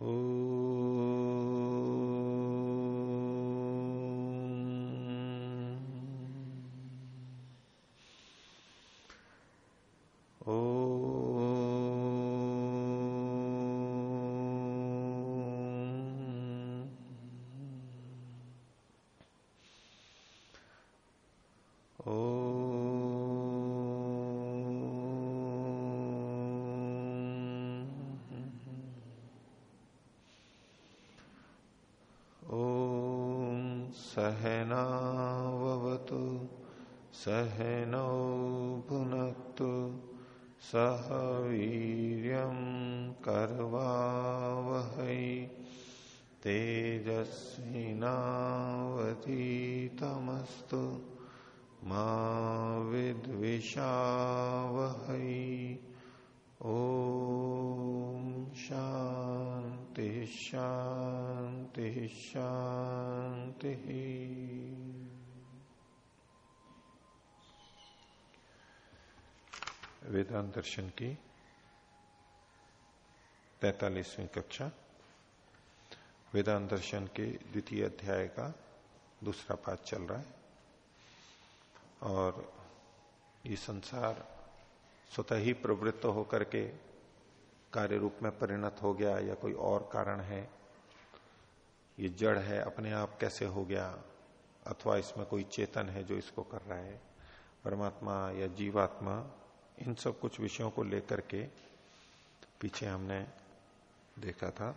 Oh. सहनावतु सहनौ भुनक्तु सह वीर कर्वावहै तेजस्विनावतीतमस्तु मा विद्विषावहै वेदांत दर्शन की तैतालीसवीं कक्षा, वेदांत दर्शन के द्वितीय अध्याय का दूसरा पाठ चल रहा है। और ये संसार स्वतः ही प्रवृत्त होकर के कार्य रूप में परिणत हो गया या कोई और कारण है, ये जड़ है, अपने आप कैसे हो गया, अथवा इसमें कोई चेतन है जो इसको कर रहा है, परमात्मा या जीवात्मा इन सब कुछ विषयों को लेकर के पीछे हमने देखा था।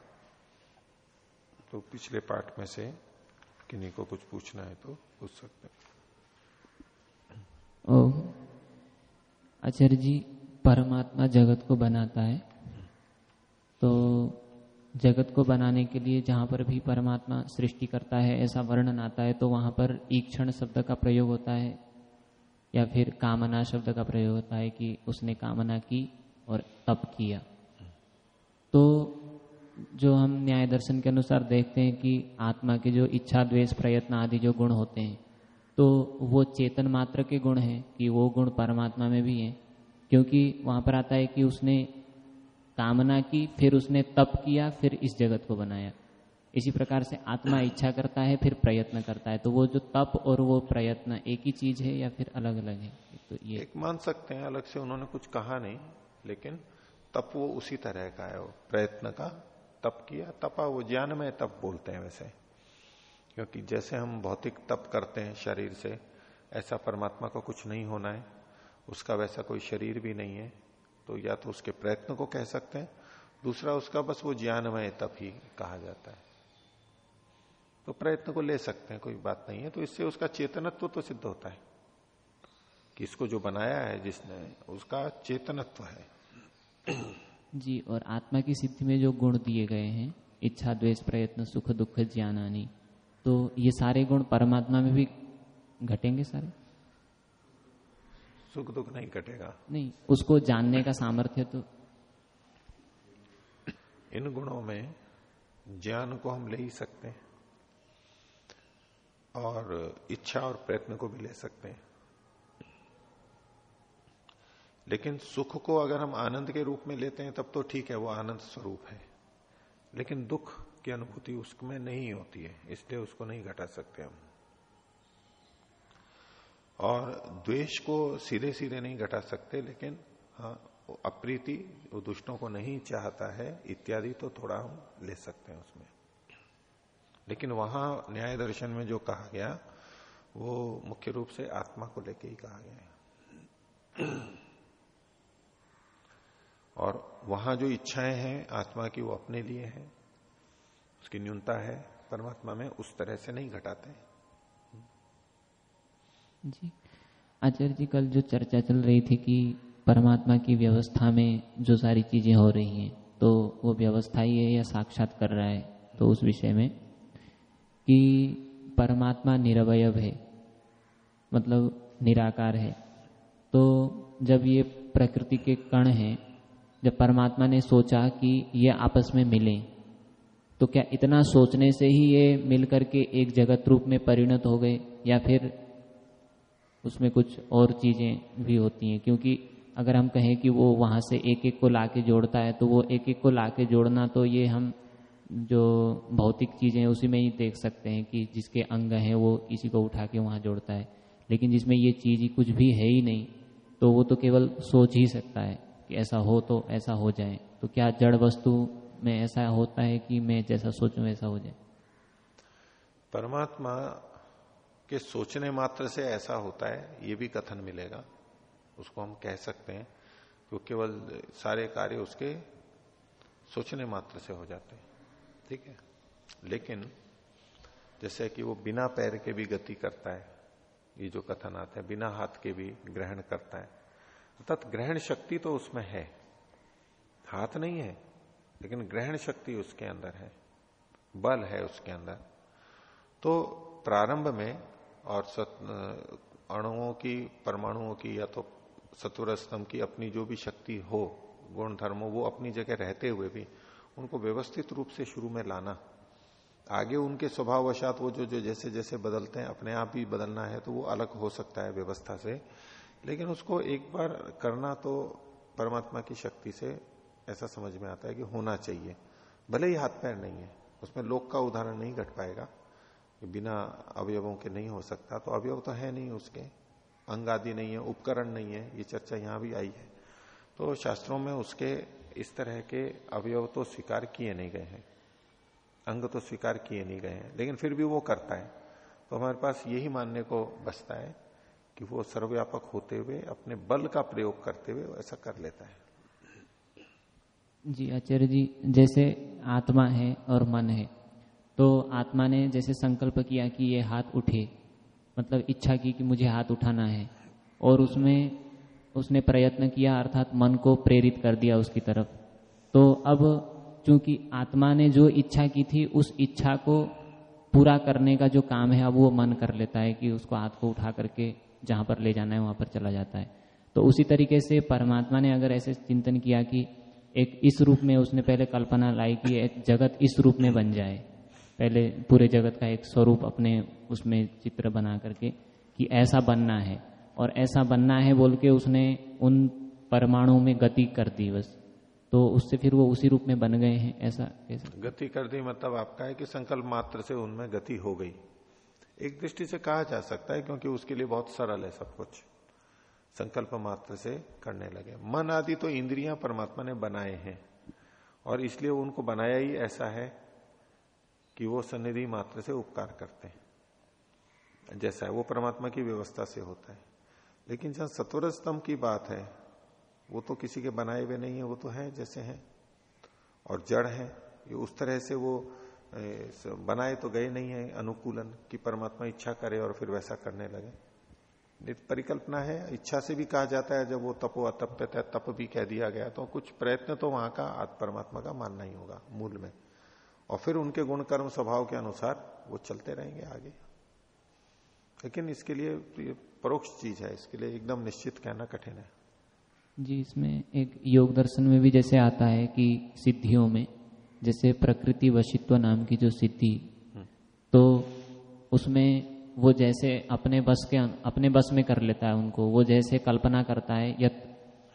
तो पिछले पाठ में से किन्हीं को कुछ पूछना है तो पूछ सकते आचार्य जी, परमात्मा जगत को बनाता है। तो जगत को बनाने के लिए जहाँ पर भी परमात्मा सृष्टि करता है, ऐसा वर्णन आता है तो वहाँ पर ईक्षण शब्द का प्रयोग होता है। या फिर कामना शब्द का प्रयोग होता है कि उसने कामना की और तप किया। तो जो हम न्याय दर्शन के अनुसार देखते हैं कि आत्मा के जो इच्छा, द्वेष, प्रयत्न आदि जो गुण होते हैं तो वो चेतन मात्र के गुण हैं कि वो गुण परमात्मा में भी हैं, क्योंकि वहाँ पर आता है कि उसने कामना की, फिर उसने तप किया, फिर इस जगत को बनाया। इसी प्रकार से आत्मा इच्छा करता है, फिर प्रयत्न करता है। तो वो जो तप और वो प्रयत्न एक ही चीज़ है या फिर अलग अलग है तो ये। एक मान सकते हैं, अलग से उन्होंने कुछ कहा नहीं, लेकिन तप वो उसी तरह का है। वो प्रयत्न का तप किया, तपा वो ज्ञान में तप बोलते हैं वैसे। क्योंकि जैसे हम भौतिक तप करते हैं शरीर से, ऐसा परमात्मा का कुछ नहीं होना है, उसका वैसा कोई शरीर भी नहीं है तो या तो उसके प्रयत्न को कह सकते हैं, दूसरा उसका बस वो ज्ञानमय तप ही कहा जाता है। तो प्रयत्न को ले सकते हैं कोई बात नहीं है। तो इससे उसका चेतनत्व तो सिद्ध होता है कि इसको जो बनाया है जिसने उसका चेतनत्व है। जी और आत्मा की सिद्धि में जो गुण दिए गए हैं इच्छा द्वेष प्रयत्न सुख दुख ज्ञान आनी तो ये सारे गुण परमात्मा में भी घटेंगे सारे? सुख दुख नहीं घटेगा। नहीं उसको जानने का सामर्थ्य तो इन गुणों में ज्ञान को हम ले ही सकते हैं। और इच्छा और प्रयत्न को भी ले सकते हैं। लेकिन सुख को अगर हम आनंद के रूप में लेते हैं, तब तो ठीक है, वो आनंद स्वरूप है। लेकिन दुख की अनुभूति उसमें नहीं होती है, इसलिए उसको नहीं घटा सकते हम। और द्वेष को सीधे सीधे नहीं घटा सकते, लेकिन हाँ अप्रीति, वो दुष्टों को नहीं चाहता है, इत्यादि तो थोड़ा हम ले सकते हैं उसमें। लेकिन वहाँ न्याय दर्शन में जो कहा गया, वो मुख्य रूप से आत्मा को लेके ही कहा गया है। और वहाँ जो इच्छाएँ हैं आत्मा की, वो अपने लिए हैं। उसकी न्यूनता है, परमात्मा में उस तरह से नहीं घटाते जी। आचार्य जी, कल जो चर्चा चल रही थी कि परमात्मा की व्यवस्था में जो सारी चीज़ें हो रही हैं तो वो व्यवस्था ही है या साक्षात कर रहा है तो उस विषय में कि परमात्मा निरवयव है मतलब निराकार है। तो जब ये प्रकृति के कण हैं, जब परमात्मा ने सोचा कि ये आपस में मिले तो क्या इतना सोचने से ही ये मिलकर के एक जगत रूप में परिणत हो गए, या फिर उसमें कुछ और चीज़ें भी होती हैं? क्योंकि अगर हम कहें कि वो वहाँ से एक एक को लाके जोड़ता है तो वो एक एक को लाके जोड़ना तो ये हम जो भौतिक चीज़ें हैं, उसी में ही देख सकते हैं कि जिसके अंग हैं, वो इसी को उठा के वहाँ जोड़ता है। लेकिन जिसमें ये चीज़ ही कुछ भी है ही नहीं तो वो तो केवल सोच ही सकता है कि ऐसा हो तो ऐसा हो जाए। तो क्या जड़ वस्तु में ऐसा होता है कि मैं जैसा सोचूं, वैसा हो जाए? परमात्मा के सोचने मात्र से ऐसा होता है, ये भी कथन मिलेगा। उसको हम कह सकते हैं कि केवल सारे कार्य उसके सोचने मात्र से हो जाते हैं। ठीक है? लेकिन जैसे कि वो बिना पैर के भी गति करता है, ये जो कथन आता है, बिना हाथ के भी ग्रहण करता है। अर्थात ग्रहण शक्ति तो उसमें है, हाथ नहीं है, लेकिन ग्रहण शक्ति उसके अंदर है, बल है उसके अंदर। तो प्रारंभ में और अणुओं की, परमाणुओं की या तो सतुर स्तंभ की अपनी जो भी शक्ति हो गुण धर्मो वो अपनी जगह रहते हुए भी उनको व्यवस्थित रूप से शुरू में लाना। आगे उनके स्वभाव वशात वो जो जो जैसे जैसे बदलते हैं, अपने आप ही बदलना है तो वो अलग हो सकता है व्यवस्था से। लेकिन उसको एक बार करना तो परमात्मा की शक्ति से ऐसा समझ में आता है कि होना चाहिए। भले ही हाथ पैर नहीं है, उसमें लोक का उदाहरण नहीं घट पाएगा। बिना अवयवों के नहीं हो सकता तो अवयव तो है नहीं उसके। अंग आदि नहीं है, उपकरण नहीं है, ये चर्चा यहाँ भी आई है। तो शास्त्रों में उसके इस तरह के अवयव तो स्वीकार किए नहीं गए हैं, अंग तो स्वीकार किए नहीं गए हैं, लेकिन फिर भी वो करता है। तो हमारे पास यही मानने को बचता है कि वो सर्वव्यापक होते हुए, अपने बल का प्रयोग करते हुए ऐसा कर लेता है। जी, आचार्य जी, जैसे आत्मा है और मन है तो आत्मा ने जैसे संकल्प किया कि ये हाथ उठे मतलब इच्छा की कि मुझे हाथ उठाना है, और उसमें उसने प्रयत्न किया, अर्थात मन को प्रेरित कर दिया उसकी तरफ़। तो अब चूँकि आत्मा ने जो इच्छा की थी, उस इच्छा को पूरा करने का जो काम है, अब वो मन कर लेता है कि उसको हाथ को उठा करके जहाँ पर ले जाना है, वहाँ पर चला जाता है। तो उसी तरीके से परमात्मा ने अगर ऐसे चिंतन किया कि एक इस रूप में उसने पहले कल्पना लाई कि एक जगत इस रूप में बन जाए, पहले पूरे जगत का एक स्वरूप अपने उसमें चित्र बना करके कि ऐसा बनना है और ऐसा बनना है बोल के उसने उन परमाणु में गति कर दी बस। तो उससे फिर वो उसी रूप में बन गए हैं, ऐसा कैसा गति कर दी मतलब आपका है कि संकल्प मात्र से उनमें गति हो गई। एक दृष्टि से कहा जा सकता है क्योंकि उसके लिए बहुत सरल है सब कुछ। संकल्प मात्र से करने लगे। मन आदि तो इंद्रियाँ परमात्मा ने बनाए हैं और इसलिए उनको बनाया ही ऐसा है कि वो सन्निधि मात्र से उपकार करते हैं। जैसा है, वो परमात्मा की व्यवस्था से होता है। लेकिन जहाँ सत्वर स्तंभ की बात है, वो तो किसी के बनाए हुए नहीं है, वो तो है जैसे हैं और जड़ है। ये उस तरह से वो बनाए तो गए नहीं है, अनुकूलन कि परमात्मा इच्छा करे और फिर वैसा करने लगे। परिकल्पना है, इच्छा से भी कहा जाता है, जब वो तपो अतप तप भी कह दिया गया तो कुछ प्रयत्न तो वहाँ का आत्म परमात्मा का मानना ही होगा, मूल में। और फिर उनके गुण कर्म स्वभाव के अनुसार वो चलते रहेंगे आगे। लेकिन इसके लिए परोक्ष चीज़ है इसके लिए एकदम निश्चित कहना कठिन है। जी इसमें एक योग दर्शन में भी जैसे आता है कि सिद्धियों में जैसे प्रकृति वशित्व नाम की जो सिद्धि हम्म। तो उसमें वो जैसे अपने बस के अपने बस में कर लेता है उनको वो जैसे कल्पना करता है या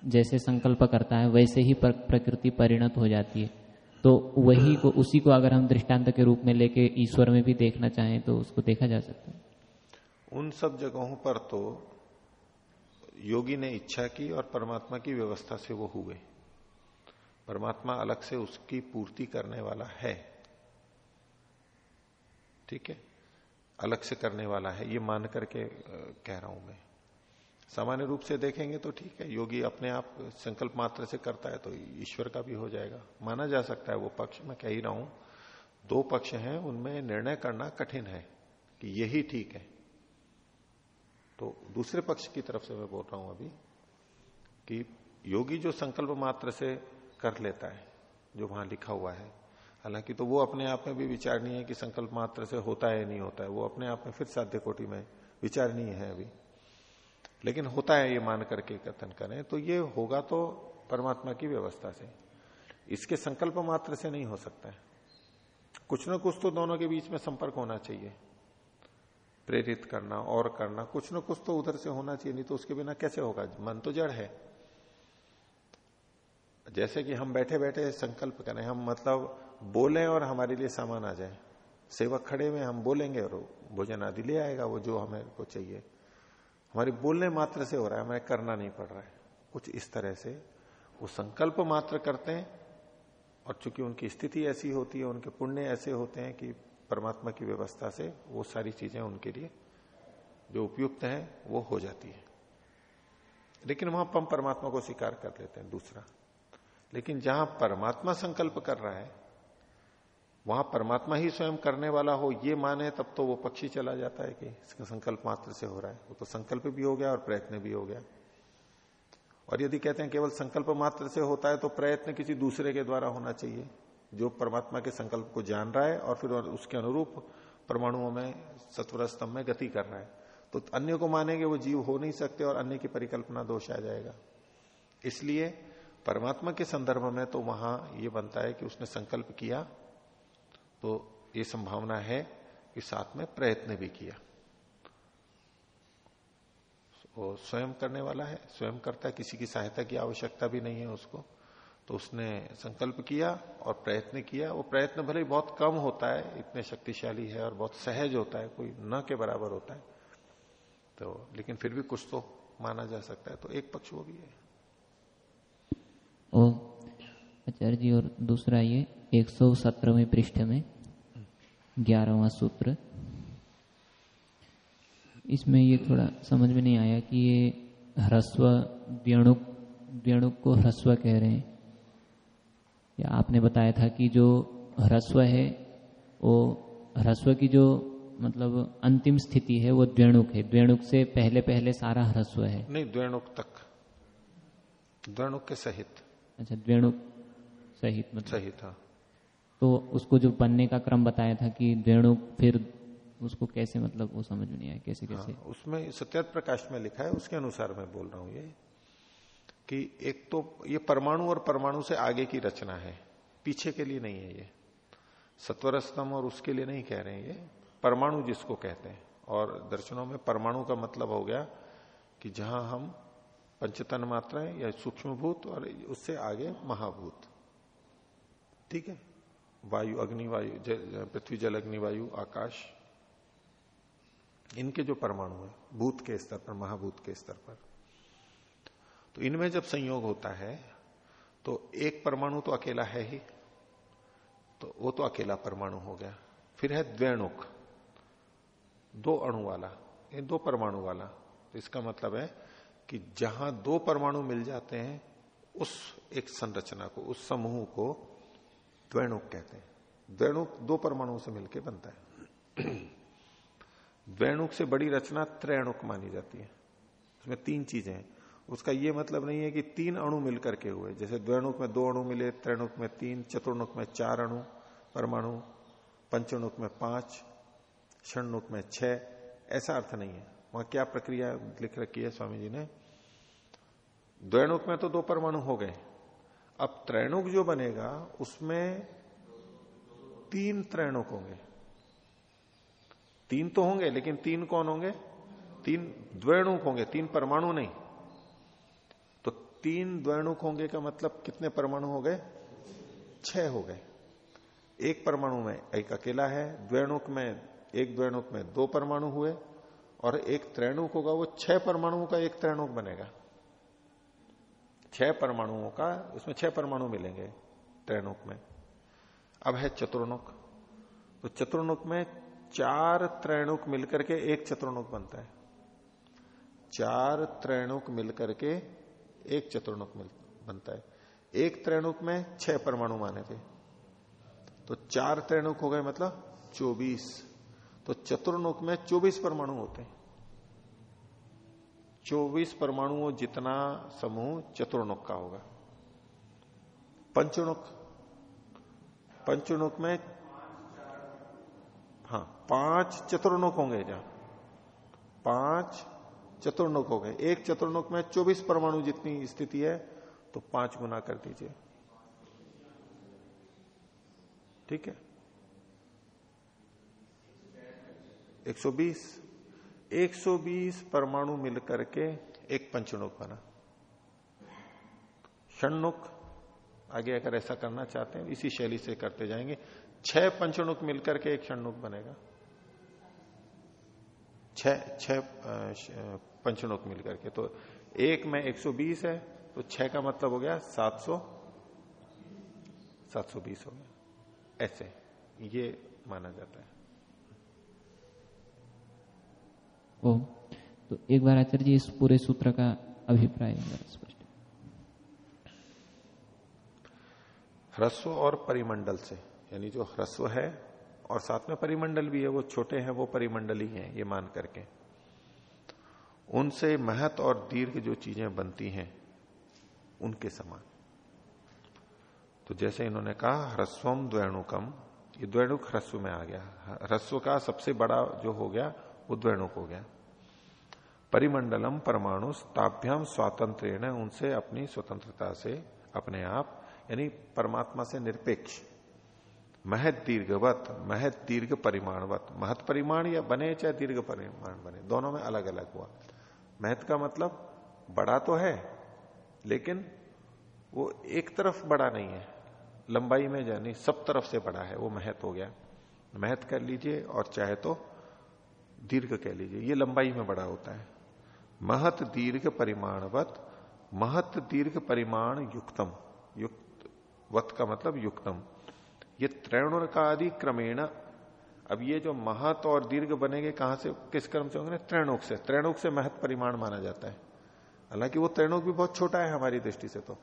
जैसे संकल्प करता है वैसे ही प्रकृति परिणत हो जाती है। तो वही को उसी को अगर हम दृष्टांत के रूप में लेके ईश्वर में भी देखना चाहें तो उसको देखा जा सकता है। उन सब जगहों पर तो योगी ने इच्छा की और परमात्मा की व्यवस्था से वो हुए। परमात्मा अलग से उसकी पूर्ति करने वाला है। ठीक है? अलग से करने वाला है, ये मान करके कह रहा हूँ मैं। सामान्य रूप से देखेंगे तो ठीक है, योगी अपने आप संकल्प मात्र से करता है तो ईश्वर का भी हो जाएगा। माना जा सकता है वो पक्ष, मैं कह ही रहा हूँ, दो पक्ष हैं, उनमें निर्णय करना कठिन है कि यही ठीक है। तो दूसरे पक्ष की तरफ़ से मैं बोल रहा हूँ अभी कि योगी जो संकल्प मात्र से कर लेता है, जो वहाँ लिखा हुआ है, हालाँकि तो वो अपने आप में भी विचारणीय है कि संकल्प मात्र से होता है नहीं होता है, वो अपने आप में फिर साध्य कोटि में विचारणीय है अभी। लेकिन होता है ये मान करके कथन करें तो ये होगा तो परमात्मा की व्यवस्था से। इसके संकल्प मात्र से नहीं हो सकता है। कुछ ना कुछ तो दोनों के बीच में संपर्क होना चाहिए। प्रेरित करना और करना, कुछ ना कुछ तो उधर से होना चाहिए, नहीं तो उसके बिना कैसे होगा? मन तो जड़ है। जैसे कि हम बैठे बैठे संकल्प करें, हम मतलब बोले और हमारे लिए सामान आ जाए। सेवक खड़े में हम बोलेंगे और भोजन आदि ले आएगा, वो जो हमें को चाहिए। हमारे बोलने मात्र से हो रहा है, हमें करना नहीं पड़ रहा है। कुछ इस तरह से वो संकल्प मात्र करते हैं और चूँकि उनकी स्थिति ऐसी होती है, उनके पुण्य ऐसे होते हैं कि परमात्मा की व्यवस्था से वो सारी चीज़ें उनके लिए जो उपयुक्त है, वो हो जाती है। लेकिन वहाँ हम परमात्मा को स्वीकार कर लेते हैं, दूसरा। लेकिन जहाँ परमात्मा संकल्प कर रहा है, वहाँ परमात्मा ही स्वयं करने वाला हो, ये माने, तब तो वो पक्षी चला जाता है कि इसका संकल्प मात्र से हो रहा है। वो तो संकल्प भी हो गया और प्रयत्न भी हो गया। और यदि कहते हैं केवल संकल्प मात्र से होता है तो प्रयत्न किसी दूसरे के द्वारा होना चाहिए। जो परमात्मा के संकल्प को जान रहा है और फिर उसके अनुरूप परमाणुओं में सत्वर स्तंभ में गति कर रहा है। तो अन्य को मानेंगे वो जीव हो नहीं सकते और अन्य की परिकल्पना दोष आ जाएगा। इसलिए परमात्मा के संदर्भ में तो वहाँ ये बनता है कि उसने संकल्प किया तो ये संभावना है कि साथ में प्रयत्न भी किया। वो स्वयं करने वाला है, स्वयं करता है किसी की सहायता की आवश्यकता भी नहीं है उसको। तो उसने संकल्प किया और प्रयत्न किया। वो प्रयत्न भले ही बहुत कम होता है, इतने शक्तिशाली है और बहुत सहज होता है, कोई न के बराबर होता है तो लेकिन फिर भी कुछ तो माना जा सकता है तो एक पक्ष वो भी है। ओ आचार्य जी, और दूसरा ये, एक सौ सत्रहवें पृष्ठ में, ग्यारहवा सूत्र। इसमें ये थोड़ा समझ में नहीं आया कि ये ह्रस्व, व्यणुक व्यणुक को ह्रस्व कह रहे हैं। या आपने बताया था कि जो ह्रस्व है वो ह्रस्व की जो मतलब अंतिम स्थिति है वो द्वेणुक है। द्वेणुक से पहले पहले सारा ह्रस्व है। नहीं द्वेणुक तक। द्वेणुक के सहित। अच्छा द्वेणुक सहित मतलब। सहित हाँ। तो उसको जो बनने का क्रम बताया था कि द्वेणुक फिर उसको कैसे मतलब वो समझ नहीं आया कैसे कैसे। हाँ, उसमें सत्यात प्रकाश में लिखा है उसके अनुसार मैं बोल रहा हूँ ये। कि एक तो ये परमाणु और परमाणु से आगे की रचना है, पीछे के लिए नहीं है ये। सत्वर स्तंभ और उसके लिए नहीं कह रहे हैं ये। परमाणु जिसको कहते हैं। और दर्शनों में परमाणु का मतलब हो गया कि जहाँ हम पंचतन मात्राएँ या सूक्ष्म भूत और उससे आगे महाभूत। ठीक है? वायु अग्नि वायु पृथ्वी, जल अग्नि वायु आकाश, इनके जो परमाणु है, भूत के स्तर पर, महाभूत के स्तर पर। तो इनमें जब संयोग होता है तो एक परमाणु तो अकेला है ही। तो वो तो अकेला परमाणु हो गया। फिर है द्वेणुक। दो अणु वाला। ये दो परमाणु वाला। तो इसका मतलब है कि जहाँ दो परमाणु मिल जाते हैं, उस एक संरचना को, उस समूह को द्वेणुक कहते हैं। द्वेणुक दो परमाणुओं से मिलकर बनता है। द्वेणुक से बड़ी रचना त्रैणुक मानी जाती है। उसमें तीन चीज़ें हैं। उसका यह मतलब नहीं है कि तीन अणु मिलकर के हुए। जैसे द्वेणुक में दो अणु मिले, त्रैणुक में तीन, चतुर्णुक में चार अणु, परमाणु, पंचणुक में पाँच षणुक में छह, ऐसा अर्थ नहीं है। वहाँ क्या प्रक्रिया लिख रखी है स्वामी जी ने? द्वैणुक में तो दो परमाणु हो गए। अब त्रैणुक जो बनेगा, उसमें तीन त्रैणुक होंगे। तीन तो होंगे, लेकिन तीन कौन होंगे? तीन द्वैणुक होंगे, तीन परमाणु नहीं। तीन द्वैणुक होंगे का मतलब कितने परमाणु हो गए? छह हो गए। एक परमाणु में एक अकेला है, द्वैणुक में, एक द्वैणुक में दो परमाणु हुए, और एक त्रैणुक होगा, वो छह परमाणुओं का एक त्रैणुक बनेगा। छह परमाणुओं का, उसमें छह परमाणु मिलेंगे त्रैणुक में। अब है चतुर्णुक। तो चतुर्णुक में चार त्रैणुक मिलकर के एक चतुर्णुक बनता है। चार त्रैणुक मिलकर के एक चतुर्णुक बनता है। एक त्रेणुक में छह परमाणु माने थे तो चार त्रेणुक हो गए मतलब चौबीस। तो चतुर्णुक में चौबीस परमाणु होते हैं। चौबीस परमाणुओं जितना समूह चतुर्णुक का होगा। पंचुणुक। पंचुणुक में हाँ पाँच चतुर्णुक होंगे जहाँ। पाँच चतुर्णुक हो गए। एक चतुर्णुक में चौबीस परमाणु जितनी स्थिति है तो पाँच गुना कर दीजिए। ठीक है? 120 120 परमाणु मिलकर के एक पंचणुक बना। षणुक आगे अगर ऐसा करना चाहते हैं, इसी शैली से करते जाएँगे। छह पंचणुक मिलकर के एक षणुक बनेगा। छह छह पंचणुक मिलकर के। तो एक में 120 है तो छह का मतलब हो गया 700 720 हो गया। ऐसे ये माना जाता है। ओ तो एक बार आचार्य जी इस पूरे सूत्र का अभिप्राय स्पष्ट। ह्रस्व और परिमंडल से यानी जो ह्रस्व है और साथ में परिमंडल भी है, वो छोटे हैं, वो परिमंडल ही है ये मान करके। उनसे महत और दीर्घ जो चीज़ें बनती हैं, उनके समान। तो जैसे इन्होंने कहा ह्रस्वम द्वेणुकम ये द्वेणुक ह्रस्व में आ गया। ह्रस्व का सबसे बड़ा जो हो गया, वो द्वेणुक हो गया। परिमंडलम परमाणु ताभ्याम स्वातंत्र उनसे अपनी स्वतंत्रता से, अपने आप, यानी परमात्मा से निरपेक्ष। महत दीर्घवत महत दीर्घ परिमाणवत। महत परिमाण या बने चाहे दीर्घ परिमाण बने, दोनों में अलग अलग हुआ। महत का मतलब बड़ा तो है, लेकिन वो एक तरफ़ बड़ा नहीं है। लंबाई में जानी सब तरफ़ से बड़ा है, वो महत हो गया। महत कर लीजिए और चाहे तो दीर्घ कह लीजिए, ये लंबाई में बड़ा होता है। महत दीर्घ परिमाणवत महत दीर्घ परिमाण युक्तम। युक्त, वत का मतलब युक्तम। ये त्रैण का आदि क्रमेण, अब ये जो महत और दीर्घ बनेंगे, कहाँ से, किस क्रम से होंगे त्रैणोक से। त्रैणोक से महत परिमाण माना जाता है। हालाँकि वो त्रैणोक भी बहुत छोटा है हमारी दृष्टि से तो।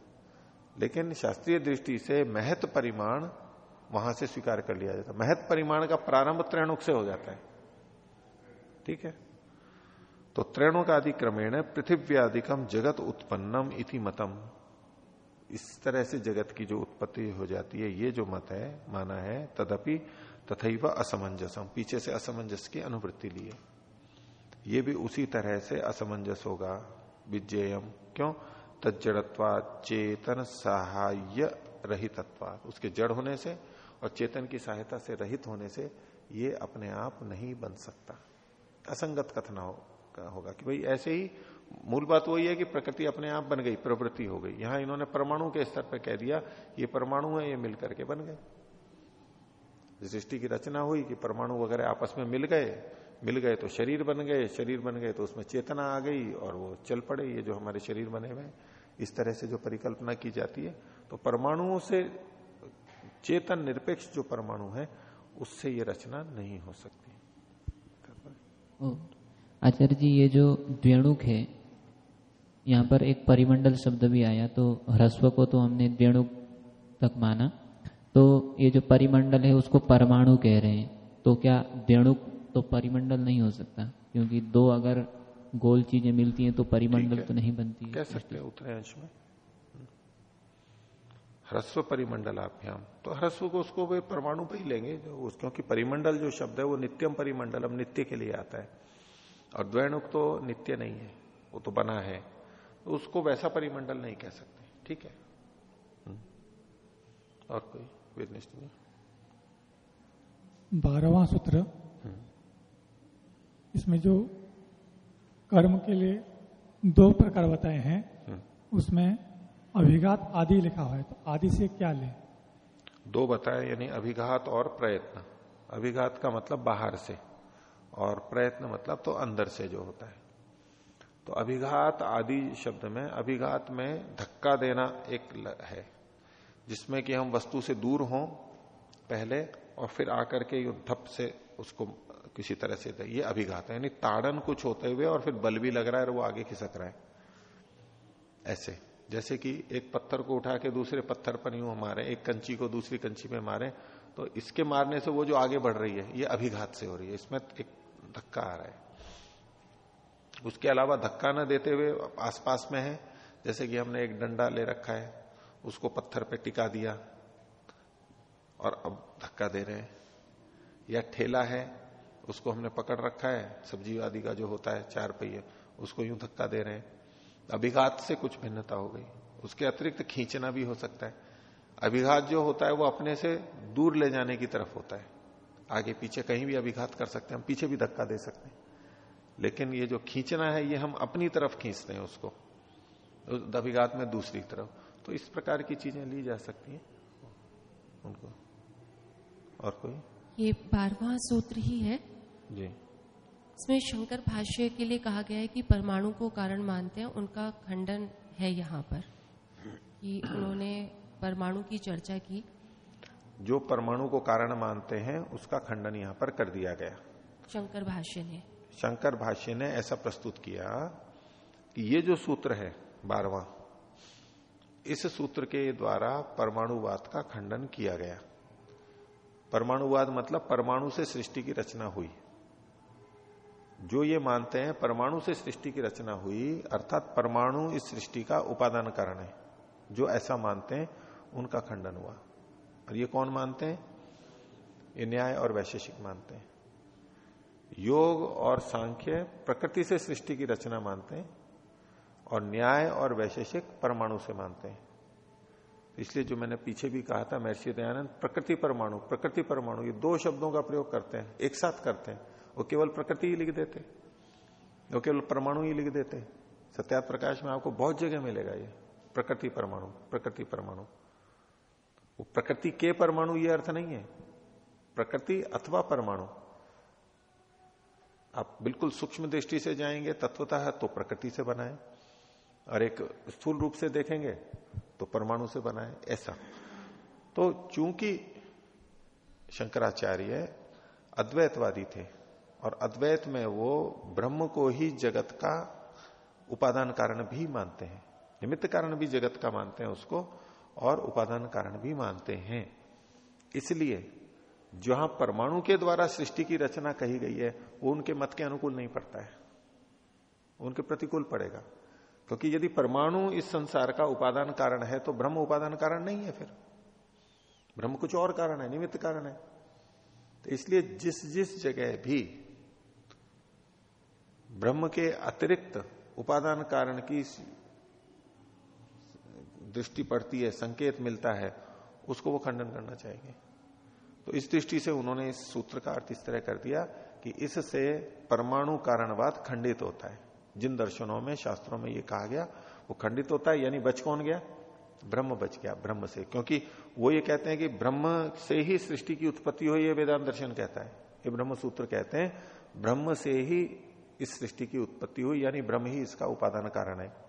लेकिन शास्त्रीय दृष्टि से महत परिमाण वहाँ से स्वीकार कर लिया जाता है। महत परिमाण का प्रारंभ त्रैणुक से हो जाता है। ठीक है? तो त्रैणों का आदि क्रमेण पृथ्व्यादिकम जगत उत्पन्नम इति मतम। इस तरह से जगत की जो उत्पत्ति हो जाती है ये जो मत है माना है तदपि तथा असमंजसम पीछे से असमंजस की अनुवृत्ति लिए ये भी उसी तरह से असमंजस होगा विजयम क्यों? तजड़त्वा चेतन सहाय रहितत्वा उसके जड़ होने से और चेतन की सहायता से रहित होने से ये अपने आप नहीं बन सकता। असंगत कथना हो, होगा कि भाई ऐसे ही मूल बात वही है कि प्रकृति अपने आप बन गई, प्रवृत्ति हो गई। यहाँ इन्होंने परमाणु के स्तर पर कह दिया, ये परमाणु है, ये मिलकर के बन गए। सृष्टि की रचना हुई कि परमाणु वगैरह आपस में मिल गए मिल गए तो शरीर बन गए, शरीर बन गए तो उसमें चेतना आ गई और वो चल पड़े, ये जो हमारे शरीर बने हुए इस तरह से जो परिकल्पना की जाती है तो परमाणुओं से चेतन निरपेक्ष जो परमाणु है, उससे ये रचना नहीं हो सकती। आचार्य जी, ये जो द्वेणुक है यहाँ पर एक परिमंडल शब्द भी आया तो ह्रस्व को तो हमने द्वेणुक तक माना। तो ये जो परिमंडल है उसको परमाणु कह रहे हैं। तो क्या द्वेणुक तो परिमंडल नहीं हो सकता? क्योंकि दो अगर गोल चीज़ें मिलती हैं तो परिमंडल तो नहीं बनती कह सकते हैं उतरे अंश में ह्रस्व परिमंडलाभ्याम तो ह्रस्व को उसको वे परमाणु पर ही लेंगे जो क्योंकि परिमंडल जो शब्द है वो नित्यम परिमंडल अब नित्य के लिए आता है। और द्वैणुक तो नित्य नहीं है वो तो बना है। उसको वैसा परिमंडल नहीं कह सकते। ठीक है? हम्म। और कोई विदनिष्ठ नहीं। बारहवा सूत्र। हम्म। इसमें जो कर्म के लिए दो प्रकार बताए हैं हम्म। उसमें अभिघात आदि लिखा हुआ है। तो आदि से क्या ले? दो बताए यानी अभिघात और प्रयत्न। अभिघात का मतलब बाहर से और प्रयत्न मतलब तो अंदर से जो होता है। तो अभिघात आदि शब्द में, अभिघात में धक्का देना एक है, जिसमें कि हम वस्तु से दूर हों पहले और फिर आकर के धप से उसको किसी तरह से ये अभिघात है, यानी ताड़न कुछ होते हुए और फिर बल भी लग रहा है और वो आगे खिसक रहा है। ऐसे, जैसे कि एक पत्थर को उठा के दूसरे पत्थर पर यूँ मारे, एक कंची को दूसरी कंची में मारे तो इसके मारने से वो जो आगे बढ़ रही है, ये अभिघात से हो रही है, इसमें एक धक्का आ रहा है। उसके अलावा धक्का न देते हुए आसपास में है, जैसे कि हमने एक डंडा ले रखा है, उसको पत्थर पे टिका दिया और अब धक्का दे रहे हैं। या ठेला है, उसको हमने पकड़ रखा है, सब्ज़ी आदि का जो होता है, चार पहिए, उसको यूँ धक्का दे रहे हैं। अभिघात से कुछ भिन्नता हो गई। उसके अतिरिक्त खींचना भी हो सकता है। अभिघात जो होता है, वो अपने से दूर ले जाने की तरफ़ होता है। आगे पीछे कहीं भी अभिघात कर सकते हैं, हम पीछे भी धक्का दे सकते हैं। लेकिन ये जो खींचना है ये हम अपनी तरफ़ खींचते हैं उसको। अभिघात में दूसरी तरफ़। तो इस प्रकार की चीज़ें ली जा सकती हैं उनको। और कोई? ये बारहवा सूत्र ही है। जी। इसमें शंकर भाष्य के लिए कहा गया है कि परमाणु को कारण मानते हैं उनका खंडन है यहाँ पर कि उन्होंने परमाणु की चर्चा की। जो परमाणु को कारण मानते हैं उसका खंडन यहाँ पर कर दिया गया। शंकर भाष्य ने। शंकर भाष्य ने ऐसा प्रस्तुत किया कि ये जो सूत्र है बारवा, इस सूत्र के द्वारा परमाणुवाद का खंडन किया गया। परमाणुवाद मतलब परमाणु से सृष्टि की रचना हुई। जो ये मानते हैं, परमाणु से सृष्टि की रचना हुई, अर्थात परमाणु इस सृष्टि का उपादान कारण है। जो ऐसा मानते हैं, उनका खंडन हुआ। और ये कौन मानते हैं? ये न्याय और वैशेषिक मानते हैं। योग और सांख्य प्रकृति से सृष्टि की रचना मानते हैं और न्याय और वैशेषिक परमाणु से मानते हैं। इसलिए जो मैंने पीछे भी कहा था, महर्षि दयानंद, प्रकृति परमाणु प्रकृति परमाणु, ये दो शब्दों का प्रयोग करते हैं, एक साथ करते हैं। वो केवल प्रकृति ही लिख देते वो केवल परमाणु ही लिख देते सत्या प्रकाश में आपको बहुत जगह मिलेगा ये, प्रकृति परमाणु प्रकृति परमाणु। वो प्रकृति के परमाणु ये अर्थ नहीं है, प्रकृति अथवा परमाणु। आप बिल्कुल सूक्ष्म दृष्टि से जाएँगे, तत्वतः तो प्रकृति से बनाए, और एक स्थूल रूप से देखेंगे तो परमाणु से बनाए, ऐसा। तो चूँकि शंकराचार्य अद्वैतवादी थे, और अद्वैत में वो ब्रह्म को ही जगत का उपादान कारण भी मानते हैं, निमित्त कारण भी जगत का मानते हैं उसको, और उपादान कारण भी मानते हैं। इसलिए जहाँ परमाणु के द्वारा सृष्टि की रचना कही गई है, वो उनके मत के अनुकूल नहीं पड़ता है। उनके प्रतिकूल पड़ेगा। क्योंकि यदि परमाणु इस संसार का उपादान कारण है तो ब्रह्म उपादान कारण नहीं है फिर। ब्रह्म कुछ और कारण है, निमित्त कारण है। तो इसलिए जिस जिस जगह भी ब्रह्म के अतिरिक्त उपादान कारण की दृष्टि पड़ती है, संकेत मिलता है, उसको वो खंडन करना चाहेंगे। तो इस दृष्टि से उन्होंने इस सूत्र का अर्थ इस तरह कर दिया कि इससे परमाणु कारणवाद खंडित होता है। जिन दर्शनों में, शास्त्रों में ये कहा गया, वो खंडित होता है, यानी बच कौन गया? ब्रह्म बच गया, ब्रह्म से। क्योंकि वो ये कहते हैं कि ब्रह्म से ही सृष्टि की उत्पत्ति हुई है वेदांत दर्शन कहता है। ये ब्रह्म सूत्र कहते हैं, ब्रह्म से ही इस सृष्टि की उत्पत्ति हुई, यानी ब्रह्म ही इसका उपादान कारण है।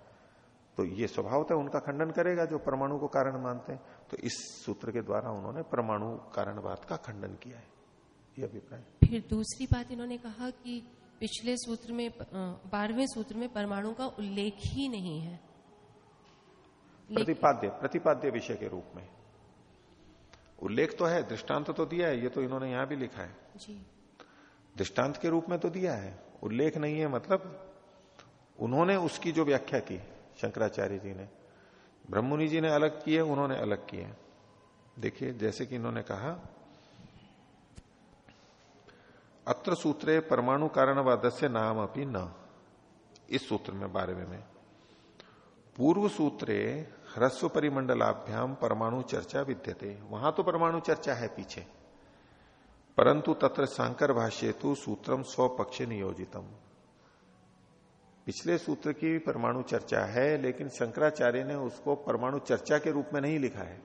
तो ये स्वभावतः उनका खंडन करेगा जो परमाणु को कारण मानते हैं। तो इस सूत्र के द्वारा उन्होंने परमाणु कारणवाद का खंडन किया है। ये अभिप्राय। फिर दूसरी बात इन्होंने कहा कि पिछले सूत्र में बारहवें सूत्र में परमाणु का उल्लेख ही नहीं है। प्रतिपाद्य प्रतिपाद्य विषय के रूप में। उल्लेख तो है दृष्टांत तो दिया है ये तो इन्होंने यहाँ भी लिखा है। जी। दृष्टांत के रूप में तो दिया है उल्लेख नहीं है मतलब। उन्होंने उसकी जो व्याख्या की शंकराचार्य जी ने। ब्रह्ममुनि जी ने अलग किए, उन्होंने अलग किए। देखिए, जैसे कि इन्होंने कहा, अत्र सूत्रे परमाणु कारणवाद से नाम अपनी न, इस सूत्र में, बारहवें में। पूर्व सूत्रे ह्रस्व परिमंडलाभ्याम परमाणु चर्चा विद्यते। वहाँ तो परमाणु चर्चा है पीछे। परंतु तत्र सांकर भाष्य तो सूत्रम स्वपक्ष नियोजितम। पिछले सूत्र की परमाणु चर्चा है, लेकिन शंकराचार्य ने उसको परमाणु चर्चा के रूप में नहीं लिखा है।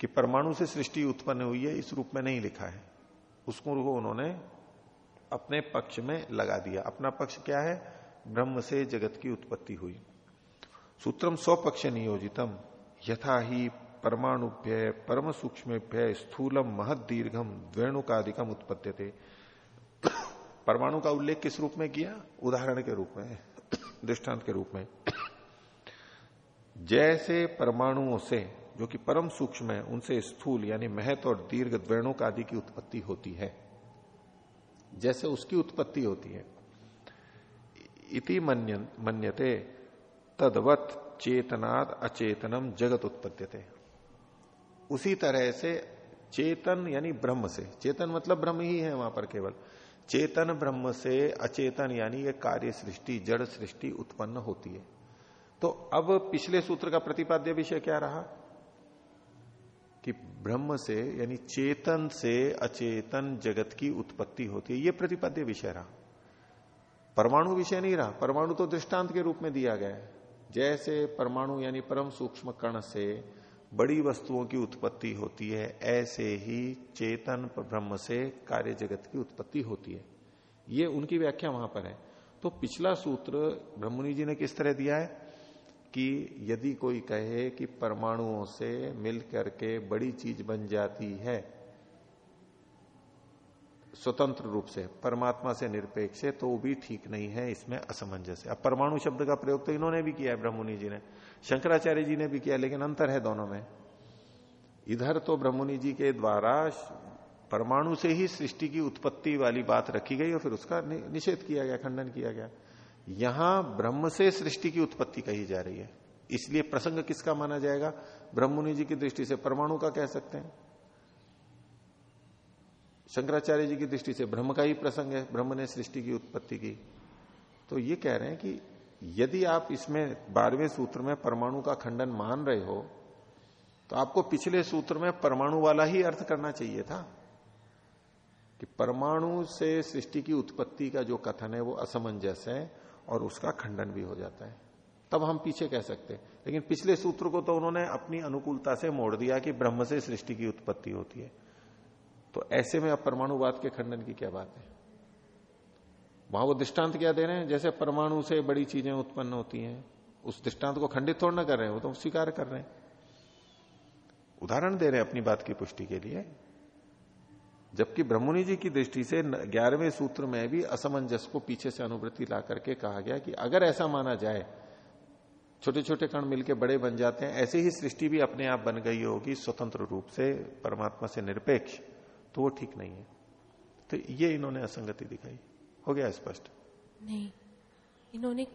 कि परमाणु से सृष्टि उत्पन्न हुई है, इस रूप में नहीं लिखा है। उसको उन्होंने अपने पक्ष में लगा दिया। अपना पक्ष क्या है? ब्रह्म से जगत की उत्पत्ति हुई। सूत्रम स्वपक्ष नियोजितम, यथा ही परमाणुभ्य परम सूक्ष्म स्थूलम महद दीर्घम द्वेणुकादिकम उत्पत्ति परमाणु का उल्लेख किस रूप में किया? उदाहरण के रूप में, दृष्टांत के रूप में। जैसे परमाणुओं से, जो कि परम सूक्ष्म है, उनसे स्थूल यानी महत और दीर्घ द्वेणुक आदि की उत्पत्ति होती है। जैसे उसकी उत्पत्ति होती है। इति मन्यते, तदवत चेतनाद अचेतनम जगत उत्पत्ति उसी तरह से चेतन यानी ब्रह्म से। चेतन मतलब ब्रह्म ही है वहाँ पर केवल। चेतन ब्रह्म से अचेतन, यानी ये कार्य सृष्टि जड़ सृष्टि उत्पन्न होती है। तो अब पिछले सूत्र का प्रतिपाद्य विषय क्या रहा? कि ब्रह्म से, यानी चेतन से अचेतन जगत की उत्पत्ति होती है। ये प्रतिपाद्य विषय रहा। परमाणु विषय नहीं रहा। परमाणु तो दृष्टांत के रूप में दिया गया है। जैसे परमाणु, यानी परम सूक्ष्म कण से बड़ी वस्तुओं की उत्पत्ति होती है, ऐसे ही चेतन ब्रह्म से कार्य जगत की उत्पत्ति होती है। ये उनकी व्याख्या वहाँ पर है। तो पिछला सूत्र ब्रह्मणि जी ने किस तरह दिया है? कि यदि कोई कहे कि परमाणुओं से मिल करके बड़ी चीज़ बन जाती है, स्वतंत्र रूप से, परमात्मा से निरपेक्ष है तो वो भी ठीक नहीं है, इसमें असमंजस है। अब परमाणु शब्द का प्रयोग तो इन्होंने भी किया है ब्रह्मणि जी ने। शंकराचार्य जी ने भी किया, लेकिन अंतर है दोनों में। इधर तो ब्रह्मणि जी के द्वारा परमाणु से ही सृष्टि की उत्पत्ति वाली बात रखी गई और फिर उसका निषेध किया गया, खंडन किया गया। यहाँ ब्रह्म से सृष्टि की उत्पत्ति कही जा रही है। इसलिए प्रसंग किसका माना जाएगा? ब्रह्मणि जी की दृष्टि से परमाणु का कह सकते हैं। शंकराचार्य जी की दृष्टि से ब्रह्म का ही प्रसंग है, ब्रह्म ने सृष्टि की उत्पत्ति की। तो ये कह रहे हैं कि यदि आप इसमें बारहवें सूत्र में परमाणु का खंडन मान रहे हो तो आपको पिछले सूत्र में परमाणु वाला ही अर्थ करना चाहिए था। कि परमाणु से सृष्टि की उत्पत्ति का जो कथन है वो असमंजस है और उसका खंडन भी हो जाता है। तब हम पीछे कह सकते लेकिन पिछले सूत्र को तो उन्होंने अपनी अनुकूलता से मोड़ दिया कि ब्रह्म से सृष्टि की उत्पत्ति होती है। तो ऐसे में अब परमाणुवाद के खंडन की क्या बात है? वहाँ वो दृष्टांत क्या दे रहे हैं? जैसे परमाणु से बड़ी चीज़ें उत्पन्न होती हैं, उस दृष्टांत को खंडित थोड़ा ना कर रहे हैं, वो तो स्वीकार कर रहे हैं। उदाहरण दे रहे हैं अपनी बात की पुष्टि के लिए, जबकि ब्रह्मणि जी की दृष्टि से ग्यारहवें सूत्र में भी असमंजस को पीछे से अनुवृत्ति ला करके कहा गया कि अगर ऐसा माना जाए छोटे छोटे कण मिलकर बड़े बन जाते हैं, ऐसे ही सृष्टि भी अपने आप बन गई होगी स्वतंत्र रूप से, परमात्मा से निरपेक्ष तो वो ठीक नहीं है। तो ये इन्होंने असंगति दिखाई। हो गया स्पष्ट? नहीं। इन्होंने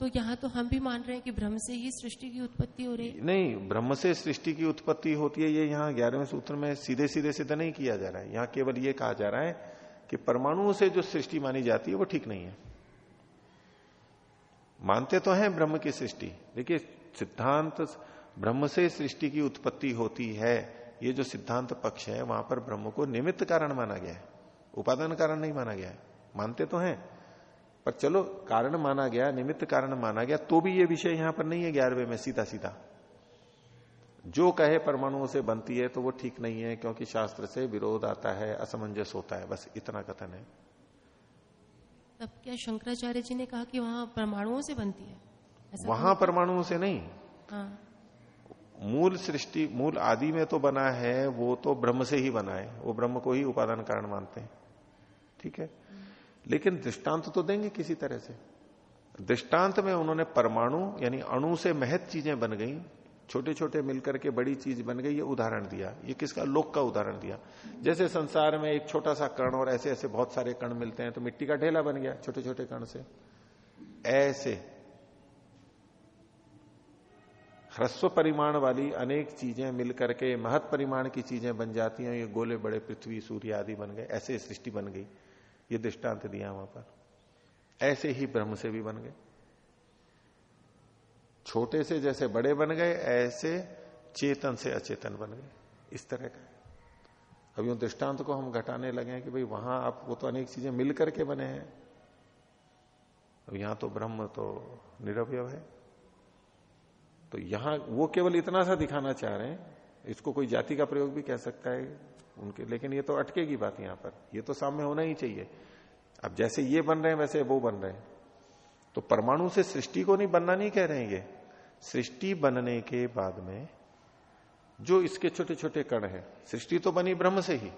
तो यहाँ तो हम भी मान रहे हैं कि ब्रह्म से ही सृष्टि की उत्पत्ति हो रही। है नहीं ब्रह्म से सृष्टि की उत्पत्ति होती है ये यहाँ ग्यारहवें सूत्र में सीधे सीधे सिद्ध नहीं किया जा रहा है। यहाँ केवल ये कहा जा रहा है कि परमाणुओं से जो सृष्टि मानी जाती है वो ठीक नहीं है। मानते तो हैं ब्रह्म की सृष्टि। देखिए सिद्धांत ब्रह्म से सृष्टि की उत्पत्ति होती है ये जो सिद्धांत पक्ष है वहाँ पर ब्रह्म को निमित्त कारण माना गया है। उपादान कारण नहीं माना गया है। मानते तो हैं। पर चलो कारण माना गया निमित्त कारण माना गया तो भी ये विषय यहाँ पर नहीं है ग्यारहवें में सीधा सीधा जो कहे परमाणुओं से बनती है तो वो ठीक नहीं है क्योंकि शास्त्र से विरोध आता है असमंजस होता है बस इतना कथन है। तब क्या शंकराचार्य जी ने कहा कि वहाँ परमाणुओं से बनती है? वहाँ परमाणुओं से नहीं। हाँ। मूल सृष्टि मूल आदि में तो बना है वो तो ब्रह्म से ही बना है वो ब्रह्म को ही उपादान कारण मानते हैं। ठीक है? लेकिन दृष्टांत तो देंगे किसी तरह से। दृष्टांत में उन्होंने परमाणु, यानी अणु से महत चीज़ें बन गई। छोटे छोटे मिलकर के बड़ी चीज़ बन गई, ये उदाहरण दिया। ये किसका? लोक का उदाहरण दिया। जैसे संसार में एक छोटा सा कण और ऐसे ऐसे बहुत सारे कण मिलते हैं तो मिट्टी का ढेला बन गया छोटे छोटे कण से। ऐसे ह्रस्व परिमाण वाली अनेक चीज़ें मिलकर के, महत परिमाण की चीज़ें बन जाती हैं, ये गोले, बड़े, पृथ्वी, सूर्य आदि बन गए, ऐसे सृष्टि बन गई। ये दृष्टांत दिया वहाँ पर। ऐसे ही ब्रह्म से भी बन गए। छोटे से जैसे बड़े बन गए, ऐसे चेतन से अचेतन बन गए। इस तरह का। अभी उन दृष्टांत को हम घटाने लगे हैं कि भाई वहाँ आप वो तो अनेक चीज़ें मिल करके बने हैं। अब यहाँ तो ब्रह्म तो निरवय है। तो यहाँ वो केवल इतना सा दिखाना चाह रहे हैं, इसको कोई जाति का प्रयोग भी कह सकता है। उनके, लेकिन ये तो अटकेगी बात यहाँ पर। ये तो सामने होना ही चाहिए। अब जैसे ये बन रहे हैं, वैसे वो बन रहे हैं। तो परमाणु से सृष्टि को नहीं, बनना नहीं कह रहे हैं ये। सृष्टि बनने के बाद में जो इसके छोटे छोटे कण है, सृष्टि तो बनी ब्रह्म से ही,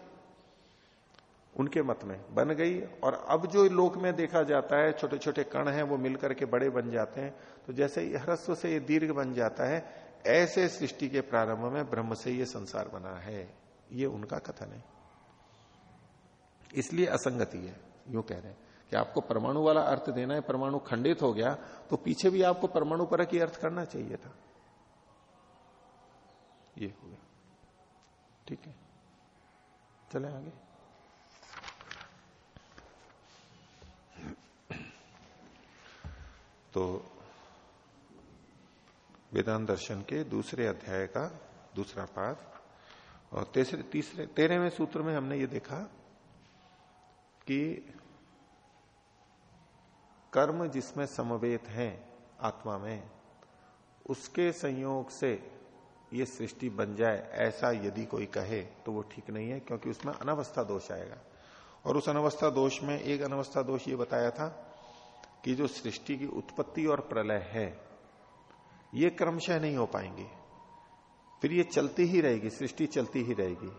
उनके मत में बन गई। और अब जो लोक में देखा जाता है छोटे छोटे कण हैं, वो मिलकर के बड़े बन जाते हैं। तो जैसे ह्रस्व से ये दीर्घ बन जाता है, ऐसे सृष्टि के प्रारंभ में ब्रह्म से ये संसार बना है। ये उनका कथन है। इसलिए असंगति है, यू कह रहे हैं कि आपको परमाणु वाला अर्थ देना है, परमाणु खंडित हो गया तो पीछे भी आपको परमाणु पर ही अर्थ करना चाहिए था। ये हो गया ठीक है। चले आगे। तो वेदांत दर्शन के दूसरे अध्याय का दूसरा पाठ और तीसरे तीसरे, तेरहवें सूत्र में हमने ये देखा कि कर्म जिसमें समवेत है आत्मा में, उसके संयोग से ये सृष्टि बन जाए, ऐसा यदि कोई कहे तो वो ठीक नहीं है, क्योंकि उसमें अनवस्था दोष आएगा। और उस अनवस्था दोष में, एक अनवस्था दोष ये बताया था कि जो सृष्टि की उत्पत्ति और प्रलय है, ये क्रमशः नहीं हो पाएँगे। फिर ये चलती ही रहेगी, सृष्टि चलती ही रहेगी।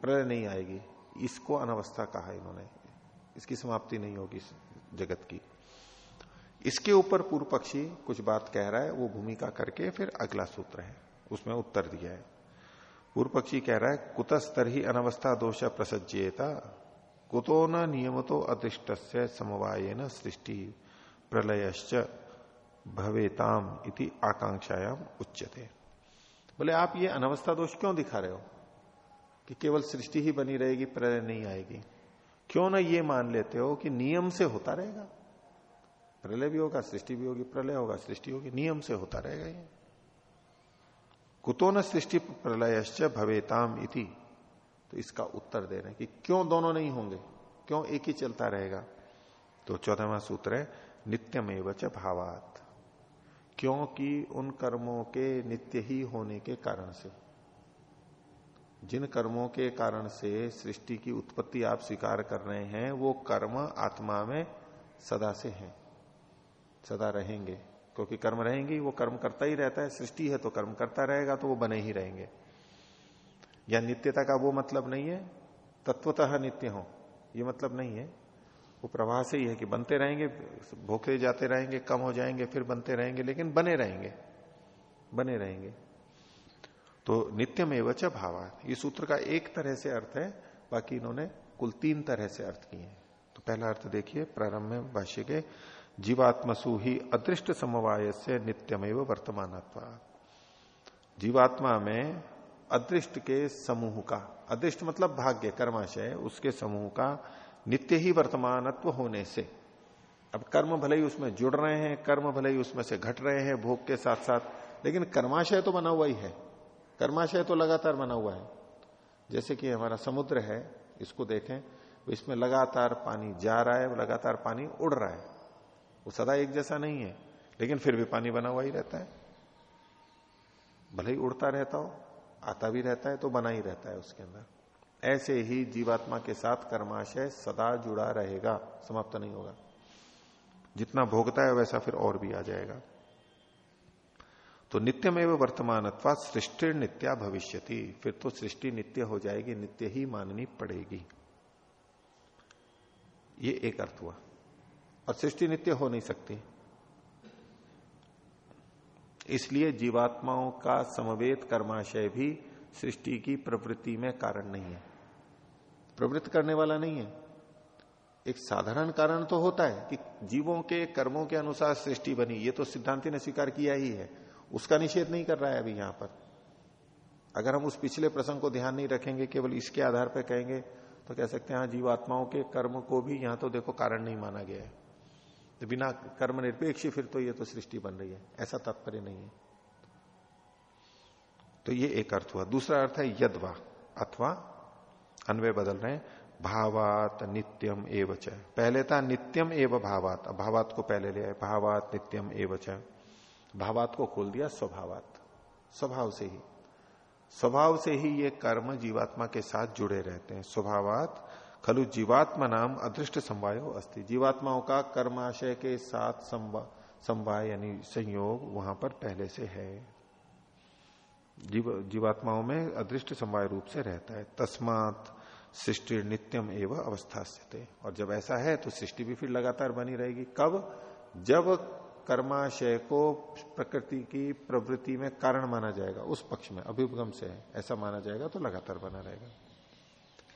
प्रलय नहीं आएगी। इसको अनवस्था कहा इन्होंने। इसकी समाप्ति नहीं होगी जगत की। इसके ऊपर पूर्व पक्षी कुछ बात कह रहा है, वो भूमिका करके फिर अगला सूत्र है। उसमें उत्तर दिया है। पूर्व पक्षी कह रहा है कुतस्तर ही अनवस्था दोष प्रसज्जेता कुतो न नियमतो अदृष्ट समवाय न सृष्टि प्रलयश्च भवेताम इति आकांक्षायाम उच्चते बोले, आप ये अनवस्था दोष क्यों दिखा रहे हो? कि केवल सृष्टि ही बनी रहेगी प्रलय नहीं आएगी। क्यों ना ये मान लेते हो कि नियम से होता रहेगा? प्रलय भी होगा, सृष्टि भी होगी, प्रलय होगा, सृष्टि होगी, नियम से होता रहेगा ये। कुतो न सृष्टि प्रलयश्च भवेताम इति। तो इसका उत्तर दे रहे हैं कि क्यों दोनों नहीं होंगे? क्यों एक ही चलता रहेगा? तो चौदहवा सूत्र है, नित्यमेव च भावात। क्योंकि उन कर्मों के नित्य ही होने के कारण से। जिन कर्मों के कारण से सृष्टि की उत्पत्ति आप स्वीकार कर रहे हैं, वो कर्म आत्मा में सदा से हैं, सदा रहेंगे। क्योंकि कर्म रहेंगे वो कर्म करता ही रहता है, सृष्टि है तो कर्म करता रहेगा तो वो बने ही रहेंगे। या नित्यता का वो मतलब नहीं है, तत्वतः नित्य हो, ये मतलब नहीं है। वो प्रवाह से ही है कि बनते रहेंगे भूखे जाते रहेंगे, कम हो जाएँगे, फिर बनते रहेंगे, लेकिन बने रहेंगे बने रहेंगे। तो नित्यम एवच भावा ये सूत्र का एक तरह से अर्थ है, बाकी इन्होंने कुल तीन तरह से अर्थ किए हैं। तो पहला अर्थ देखिए, प्रारंभ में भाष्य के, जीवात्मसु ही अदृष्ट समवाय से नित्यमेव वर्तमान जीवात्मा में अदृष्ट के समूह का, अदृष्ट मतलब भाग्य, कर्माशय, उसके समूह का नित्य ही वर्तमानत्व होने से। अब कर्म भले ही उसमें जुड़ रहे हैं, कर्म भले ही उसमें से घट रहे हैं भोग के साथ साथ लेकिन कर्माशय तो बना हुआ ही है। कर्माशय तो लगातार बना हुआ है। जैसे कि हमारा समुद्र है, इसको देखें इसमें लगातार पानी जा रहा है लगातार पानी उड़ रहा है। वो सदा एक जैसा नहीं है, लेकिन फिर भी पानी बना हुआ ही रहता है। भले ही उड़ता रहता हो, आता भी रहता है तो बना ही रहता है उसके अंदर। ऐसे ही जीवात्मा के साथ कर्माशय सदा जुड़ा रहेगा, समाप्त नहीं होगा। जितना भोगता है वैसा फिर और भी आ जाएगा। तो नित्यमेव वर्तमान अथवा सृष्टि नित्या भविष्यति। फिर तो सृष्टि नित्य हो जाएगी, नित्य ही माननी पड़ेगी। ये एक अर्थ हुआ। और सृष्टि नित्य हो नहीं सकती। इसलिए जीवात्माओं का समवेत कर्माशय भी सृष्टि की प्रवृत्ति में कारण नहीं है। प्रवृत्त करने वाला नहीं है। एक साधारण कारण तो होता है कि जीवों के कर्मों के अनुसार सृष्टि बनी। ये तो सिद्धांति ने स्वीकार किया ही है। उसका निषेध नहीं कर रहा है अभी यहाँ पर। अगर हम उस पिछले प्रसंग को ध्यान नहीं रखेंगे, केवल इसके आधार पर कहेंगे तो कह सकते हैं हाँ जीवात्माओं के कर्म को भी यहाँ तो देखो कारण नहीं माना गया है। तो बिना कर्म निरपेक्ष फिर तो ये तो सृष्टि बन रही है। ऐसा तात्पर्य नहीं है। तो ये एक अर्थ हुआ। दूसरा अर्थ है यदवा, अथवा अन्वय बदल रहे हैं। भावात नित्यम एवच पहले था नित्यम एव भावात भावात को पहले लिया भावात नित्यम एवच भावात को खोल दिया स्वभावात। स्वभाव से ही। स्वभाव से ही ये कर्म जीवात्मा के साथ जुड़े रहते हैं। स्वभावात, खलु जीवात्मा नाम अदृष्ट संवायो अस्ति। जीवात्माओं का कर्माशय के साथ संवाय यानी संयोग वहाँ पर पहले से है। जीव, जीवात्माओं में अदृष्ट समवाय रूप से रहता है। तस्मात सृष्टि नित्यम एवं अवस्था स्थित और जब ऐसा है तो सृष्टि भी फिर लगातार बनी रहेगी। कब? जब कर्माशय को प्रकृति की प्रवृत्ति में कारण माना जाएगा। उस पक्ष में अभिगम से है ऐसा माना जाएगा तो लगातार बना रहेगा।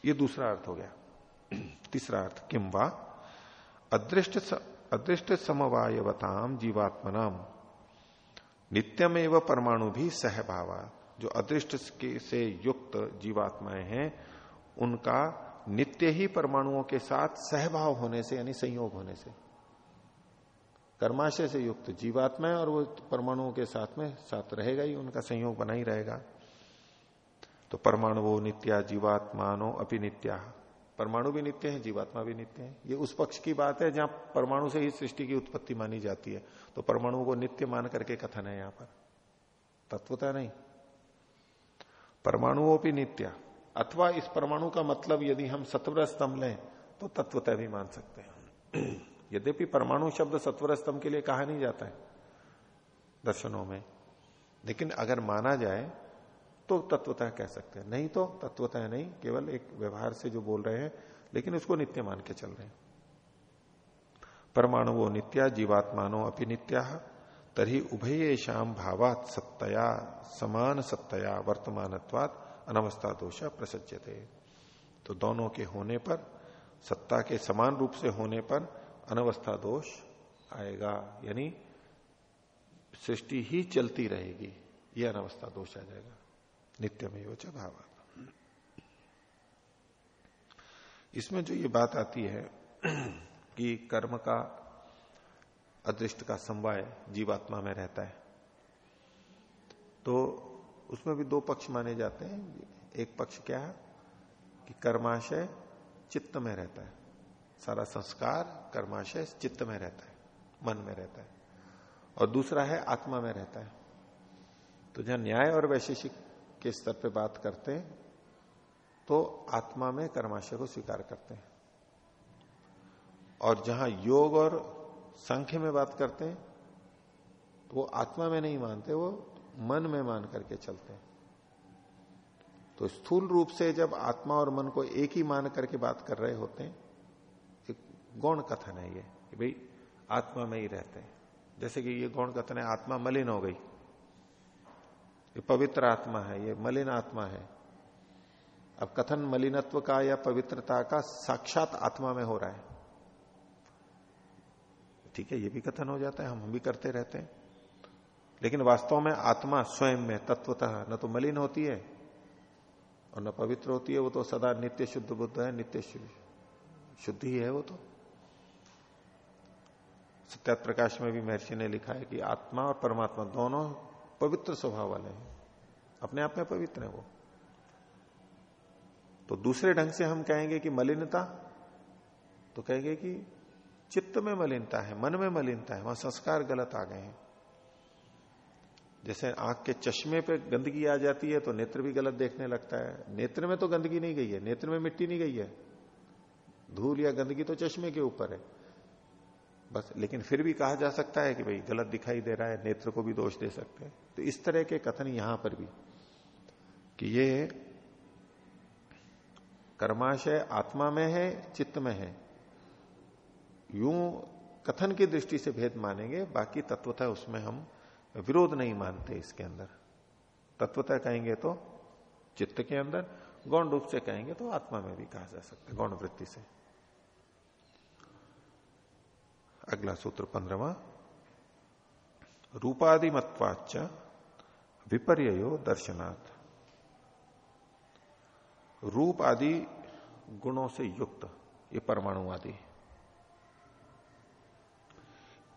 ये दूसरा अर्थ हो गया। तीसरा अर्थ किम वा? अदृष्ट अदृष्ट समवायवताम जीवात्मनाम। नित्यम एवं परमाणु भी सहभावा जो अदृष्ट से युक्त जीवात्माएँ हैं, उनका नित्य ही परमाणुओं के साथ सहभाव होने से, यानी संयोग होने से, कर्माशय से युक्त जीवात्मा और वो परमाणुओं के साथ में साथ रहेगा ही, उनका संयोग बना ही रहेगा। तो परमाणु वो नित्या जीवात्मानो अपनी नित्या परमाणु भी नित्य है, जीवात्मा भी नित्य है। ये उस पक्ष की बात है जहाँ परमाणु से ही सृष्टि की उत्पत्ति मानी जाती है। तो परमाणु को नित्य मान करके कथन है यहाँ पर। तत्वता नहीं। परमाणुओं भी नित्य। अथवा इस परमाणु का मतलब यदि हम सत्वर स्तंभ लें तो तत्वतः भी मान सकते हैं यद्यपि परमाणु शब्द सत्वर स्तंभ के लिए कहा नहीं जाता है दर्शनों में, लेकिन अगर माना जाए तो तत्वतः कह सकते हैं। नहीं तो तत्वतः नहीं, केवल एक व्यवहार से जो बोल रहे हैं, लेकिन उसको नित्य मान के चल रहे हैं। परमाणु वो नित्या, जीवात्मानो अपनी नित्या। तरी उभय शाम भावात सत्तया, समान सत्तया वर्तमानत्वात अनवस्था दोष प्रसज्जते तो दोनों के होने पर, सत्ता के समान रूप से होने पर अनवस्था दोष आएगा, यानी सृष्टि ही चलती रहेगी यह अनवस्था दोष आ जाएगा। नित्य में च भाव इसमें जो ये बात आती है कि कर्म का अदृष्ट का समवाय जीवात्मा में रहता है। तो उसमें भी दो पक्ष माने जाते हैं। एक पक्ष क्या है? कि कर्माशय चित्त में रहता है। सारा संस्कार कर्माशय चित्त में रहता है, मन में रहता है। और दूसरा है आत्मा में रहता है। तो जहाँ न्याय और वैशेषिक के स्तर पे बात करते हैं तो आत्मा में कर्माशय को स्वीकार करते हैं। और जहाँ योग और संख्य में बात करते हैं तो वो आत्मा में नहीं मानते, वो मन में मान करके चलते हैं। तो स्थूल रूप से जब आत्मा और मन को एक ही मान करके बात कर रहे होते हैं, एक गौण कथन है ये, कि भाई आत्मा में ही रहते हैं। जैसे कि ये गौण कथन है, आत्मा मलिन हो गई। ये पवित्र आत्मा है, ये मलिन आत्मा है। अब कथन मलिनत्व का या पवित्रता का साक्षात आत्मा में हो रहा है। ठीक है, ये भी कथन हो जाता है, हम भी करते रहते हैं। लेकिन वास्तव में आत्मा स्वयं में, तत्वतः, न तो मलिन होती है और न पवित्र होती है, वो तो सदा नित्य शुद्ध बुद्ध है, नित्य शुद्ध ही है वो तो। सत्या प्रकाश में भी महर्षि ने लिखा है कि आत्मा और परमात्मा दोनों पवित्र स्वभाव वाले हैं। अपने आप में पवित्र है वो। तो दूसरे ढंग से हम कहेंगे कि मलिनता तो कहेंगे कि चित्त में मलिनता है, मन में मलिनता है, वहाँ संस्कार गलत आ गए हैं। जैसे आँख के चश्मे पे गंदगी आ जाती है तो नेत्र भी गलत देखने लगता है। नेत्र में तो गंदगी नहीं गई है, नेत्र में मिट्टी नहीं गई है। धूल या गंदगी तो चश्मे के ऊपर है। बस, लेकिन फिर भी कहा जा सकता है कि भाई गलत दिखाई दे रहा है, नेत्र को भी दोष दे सकते हैं। तो इस तरह के कथन यहाँ पर भी कि ये कर्माशय आत्मा में है, चित्त में है। यूँ कथन की दृष्टि से भेद मानेंगे, बाकी तत्वता उसमें हम विरोध नहीं मानते इसके अंदर। तत्वता कहेंगे तो चित्त के अंदर, गौण रूप से कहेंगे तो आत्मा में भी कहा जा सकता है, गौण वृत्ति से। अगला सूत्र पंद्रवा। रूपादि मत्वाच विपर्यो दर्शनाथ रूप आदि गुणों से युक्त, ये परमाणु आदि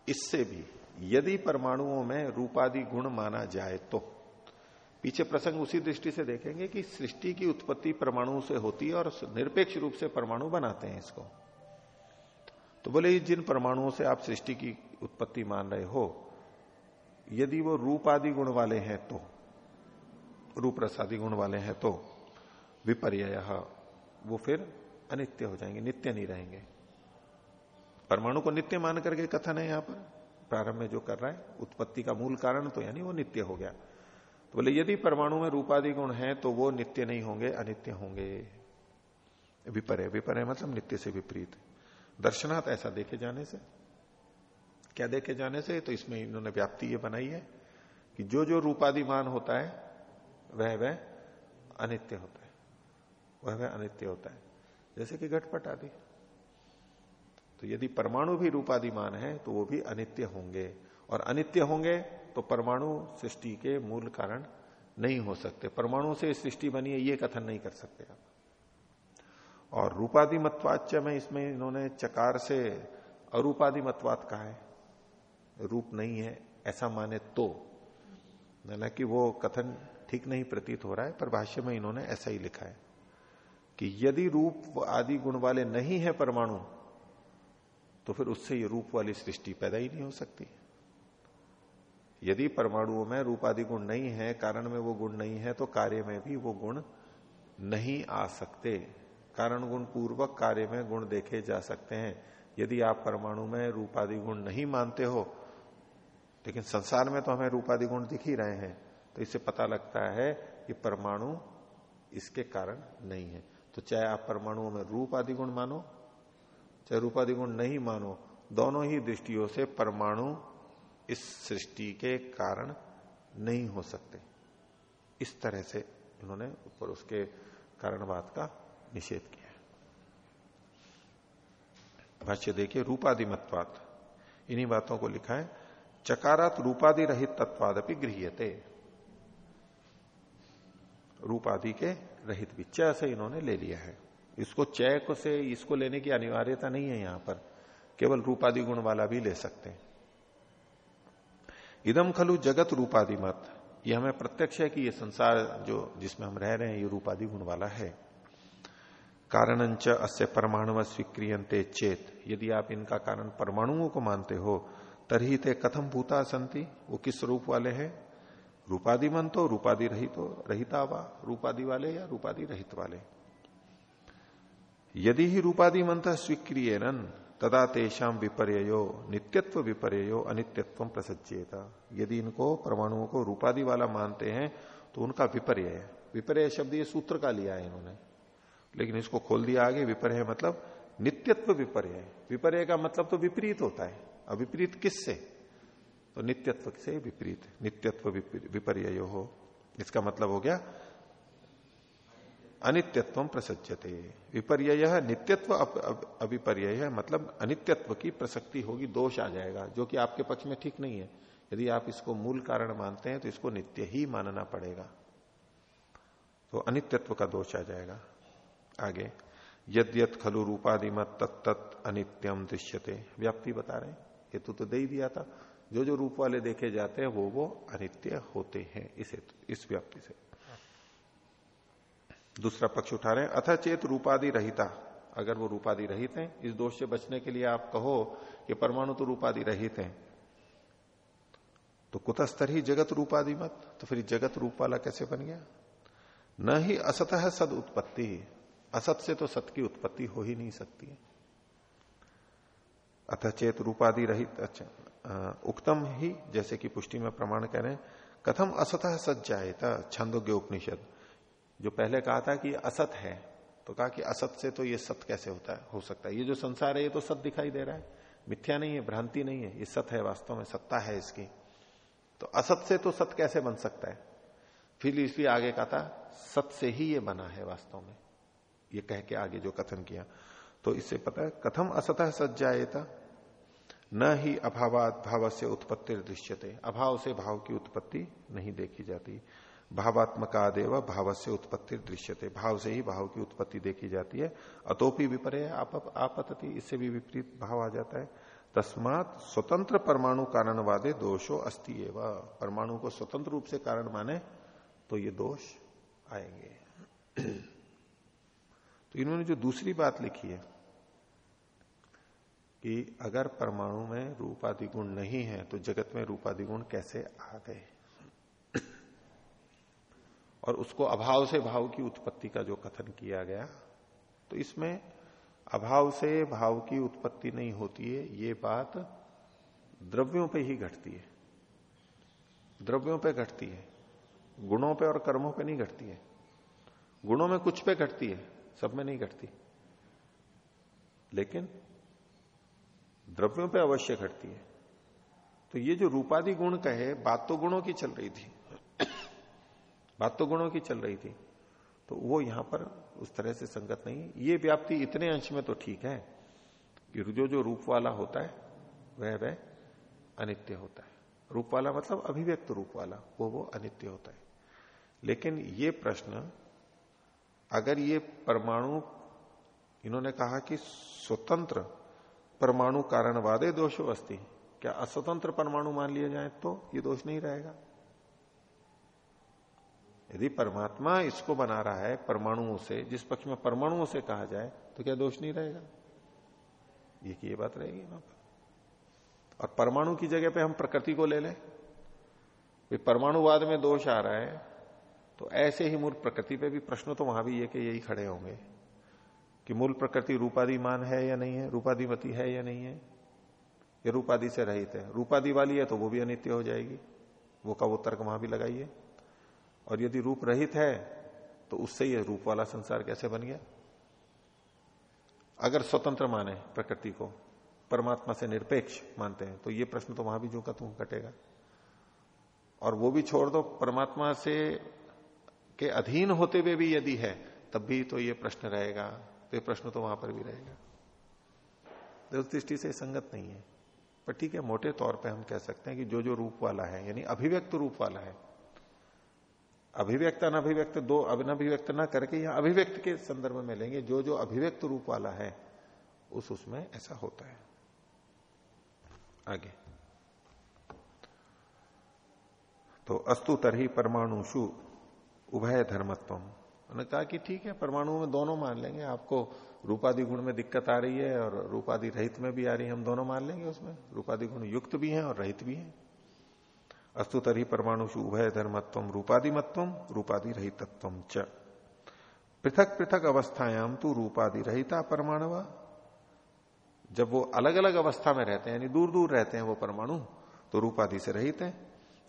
इससे भी, यदि परमाणुओं में रूपादि गुण माना जाए तो। पीछे प्रसंग उसी दृष्टि से देखेंगे कि सृष्टि की उत्पत्ति परमाणु से होती है और निरपेक्ष रूप से परमाणु बनाते हैं इसको। तो बोले, जिन परमाणुओं से आप सृष्टि की उत्पत्ति मान रहे हो, यदि वो रूपादि गुण वाले हैं तो रूप रसादि गुण वाले हैं तो विपर्य वो फिर अनित्य हो जाएँगे, नित्य नहीं रहेंगे। परमाणु को नित्य मान करके कथन है यहाँ पर। प्रारंभ में जो कर रहा है, उत्पत्ति का मूल कारण तो यानी वो नित्य हो गया। तो बोले, यदि परमाणु में रूपादि गुण है तो वो नित्य नहीं होंगे, अनित्य होंगे। विपर्य विपर्य मतलब नित्य से विपरीत। दर्शनात् ऐसा देखे जाने से। क्या देखे जाने से? तो इसमें इन्होंने व्याप्ति ये बनाई है कि जो जो रूपादिमान होता है, वह वह अनित्य होता है। वह वह अनित्य होता है। जैसे कि घटपट आदि। तो यदि परमाणु भी रूपाधिमान है तो वो भी अनित्य होंगे। और अनित्य होंगे तो परमाणु सृष्टि के मूल कारण नहीं हो सकते। परमाणु से सृष्टि बनी है, ये कथन नहीं कर सकते आप। और रूपादि मतवाच्य में इसमें इन्होंने चकार से अरूपादि मतवाद कहा है। रूप नहीं है, ऐसा माने तो। हालाँकि वो कथन ठीक नहीं प्रतीत हो रहा है, पर भाष्य में इन्होंने ऐसा ही लिखा है कि यदि रूप आदि गुण वाले नहीं है परमाणु तो फिर उससे ये रूप वाली सृष्टि पैदा ही नहीं हो सकती। यदि परमाणुओं में रूप आदि गुण नहीं है, कारण में वो गुण नहीं है तो कार्य में भी वो गुण नहीं आ सकते। कारण गुण पूर्वक कार्य में गुण देखे जा सकते हैं। यदि आप परमाणु में रूपादि गुण नहीं मानते हो, लेकिन संसार में तो हमें रूपादि गुण दिख ही रहे हैं तो इससे पता लगता है कि परमाणु इसके कारण नहीं है। तो चाहे आप परमाणुओं में रूप आदि गुण मानो चाहे रूपादि गुण नहीं मानो, दोनों ही दृष्टियों से परमाणु इस सृष्टि के कारण नहीं हो सकते। इस तरह से इन्होंने ऊपर उसके कारणवाद का निषेध किया। भाष्य देखिए रूपादि मतवाद इन्हीं बातों को लिखा है, चकारात रूपादि रहित तत्वादपि गृहते रूपादि के रहित भी से इन्होंने ले लिया है। इसको चय को से इसको लेने की अनिवार्यता नहीं है यहाँ पर। केवल रूपादि गुण वाला भी ले सकते हैं। इदम खलु जगत रूपादि मत। ये हमें प्रत्यक्ष है कि ये संसार जो जिसमें हम रह रहे हैं, ये रूपादि गुण वाला है। कारणंच अस्य परमाणु स्वीक्रियंते चेत। यदि आप इनका कारण परमाणुओं को मानते हो, तरही ते कथम भूता संति वो किस रूप वाले हैं? रूपादि मन तो रूपादि रहित तो रहिता वा? रूपादि वाले या रूपादि रहित वाले? यदि ही रूपादि मंत्र स्वीक्रिय तदा तेषाम विपर्यो नित्यत्व विपर्यो अनित्यत्व प्रसज्जेता यदि इनको परमाणुओं को रूपादि वाला मानते हैं तो उनका विपर्य है। विपर्य शब्द ये सूत्र का लिया है इन्होंने। लेकिन इसको खोल दिया आगे विपर्य मतलब नित्यत्व विपर्य विपर्य का मतलब तो विपरीत होता है। और विपरीत किससे? तो नित्यत्व से विपरीत। नित्यत्व विपर्य हो। इसका मतलब हो गया अनित्यत्व प्रसज्जते विपर्य नित्यत्व अभिपर्य मतलब अनित्यत्व की प्रसक्ति होगी, दोष आ जाएगा, जो कि आपके पक्ष में ठीक नहीं है। यदि आप इसको मूल कारण मानते हैं तो इसको नित्य ही मानना पड़ेगा। तो अनित्यत्व का दोष आ जाएगा। आगे, यद्यत खलु रूपादिमत तत्त अनित्यम दृश्यते। व्याप्ति बता रहे हेतु तो दे ही दिया था। जो जो रूप वाले देखे जाते हैं, वो वो अनित्य होते हैं, इस इस व्याप्ति से। दूसरा पक्ष उठा रहे हैं। अथ चेत रूपादि रहिता। अगर वो रूपादि रहित हैं, इस दोष से बचने के लिए आप कहो कि परमाणु तो रूपादि रहित हैं। तो कुतस्तर ही जगत रूपादि मत। तो फिर जगत रूप वाला कैसे बन गया? न ही असत है सद उत्पत्ति। असत से तो सत की उत्पत्ति हो ही नहीं सकती है। अथ चेत रूपादि रहित। अच्छा उक्तम ही, जैसे कि पुष्टि में प्रमाण कह रहे हैं, कथम असतः सत जाएता छंदोग्य उपनिषद जो पहले कहा था कि असत है तो कहा कि असत से तो ये सत कैसे होता है? हो सकता है। ये जो संसार है, ये तो सत दिखाई दे रहा है। मिथ्या नहीं है, भ्रांति नहीं है। ये सत है वास्तव में, सत्ता है इसकी। तो असत से तो सत कैसे बन सकता है? फिर इसलिए आगे कहा था, सत से ही ये बना है वास्तव में। ये कह के आगे जो कथन किया। तो इससे पता है, कथम असतः सज्जाएता न ही अभावात भाव से उत्पत्ति दृश्यते अभाव से भाव की उत्पत्ति नहीं देखी जाती। भावात्मकादेव भाव से उत्पत्ति दृश्यते भाव से ही भाव की उत्पत्ति देखी जाती है। अतोपि विपर्य आप, आपत्ति इससे भी विपरीत भाव आ जाता है। तस्मात स्वतंत्र परमाणु कारणवादे दोषो अस्ति एवं। परमाणु को स्वतंत्र रूप से कारण माने तो ये दोष आएँगे। तो इन्होंने जो दूसरी बात लिखी है कि अगर परमाणु में रूपादि गुण नहीं है तो जगत में रूपाधिगुण कैसे आ गए? और उसको अभाव से भाव की उत्पत्ति का जो कथन किया गया तो इसमें अभाव से भाव की उत्पत्ति नहीं होती है, ये बात द्रव्यों पे ही घटती है। द्रव्यों पे घटती है, गुणों पे और कर्मों पे नहीं घटती है। गुणों में कुछ पे घटती है, सब में नहीं घटती। लेकिन द्रव्यों पे अवश्य घटती है। तो ये जो रूपादि गुण कहे, बात तो गुणों की चल रही थी। बात तो गुणों की चल रही थी। तो वो यहाँ पर उस तरह से संगत नहीं ये व्याप्ति इतने अंश में तो ठीक है कि जो जो रूप वाला होता है, वह वह अनित्य होता है। रूप वाला मतलब अभिव्यक्त रूप वाला, वो वो अनित्य होता है। लेकिन ये प्रश्न, अगर ये परमाणु, इन्होंने कहा कि स्वतंत्र परमाणु कारणवादे दोषो अस्थि क्या अस्वतंत्र परमाणु मान लिए जाए तो ये दोष नहीं रहेगा? यदि परमात्मा इसको बना रहा है परमाणुओं से, जिस पक्ष में परमाणुओं से कहा जाए तो क्या दोष नहीं रहेगा? ये की ये बात रहेगी वहाँ पर। और परमाणु की जगह पे हम प्रकृति को ले लें। परमाणुवाद में दोष आ रहा है तो ऐसे ही मूल प्रकृति पे भी प्रश्न तो वहाँ भी ये कि यही खड़े होंगे, कि मूल प्रकृति रूपादिमान है या नहीं है रूपाधिमती है या नहीं है? ये रूपादि से रहित है। रूपादि वाली है तो वो भी अनित्य हो जाएगी। वो का वो तर्क वहाँ भी लगाइए। और यदि रूप रहित है तो उससे ये रूप वाला संसार कैसे बन गया? अगर स्वतंत्र माने प्रकृति को, परमात्मा से निरपेक्ष मानते हैं तो ये प्रश्न तो वहाँ भी जो का तू कटेगा। और वो भी छोड़ दो, परमात्मा से के अधीन होते हुए भी यदि है, तब भी तो ये प्रश्न रहेगा तो ये प्रश्न तो वहाँ पर भी रहेगा। उस दृष्टि से संगत नहीं है, पर ठीक है, मोटे तौर पे हम कह सकते हैं कि जो जो रूप वाला है, यानी अभिव्यक्त रूप वाला है अभिव्यक्त, अनभिव्यक्त, दो अनभिव्यक्त ना करके यहाँ अभिव्यक्त के संदर्भ में लेंगे। जो जो अभिव्यक्त रूप वाला है, उस उसमें ऐसा होता है। आगे। तो अस्तु तरही परमाणुषु उभय धर्मत्व उन्होंने कहा कि ठीक है, परमाणु में दोनों मान लेंगे। आपको रूपादि गुण में दिक्कत आ रही है और रूपादि रहित में भी आ रही है, हम दोनों मान लेंगे उसमें। रूपादि गुण युक्त भी हैं और रहित भी हैं। अस्तु तरी परमाणुषु उभय धर्मत्व, रूपादिमत्व रूपादि रहितत्व च। पृथक पृथक अवस्थायाम तो रूपादि रहिता परमाणु जब वो अलग अलग अवस्था में रहते हैं, यानी दूर दूर रहते हैं वो परमाणु तो रूपादि से रहित है,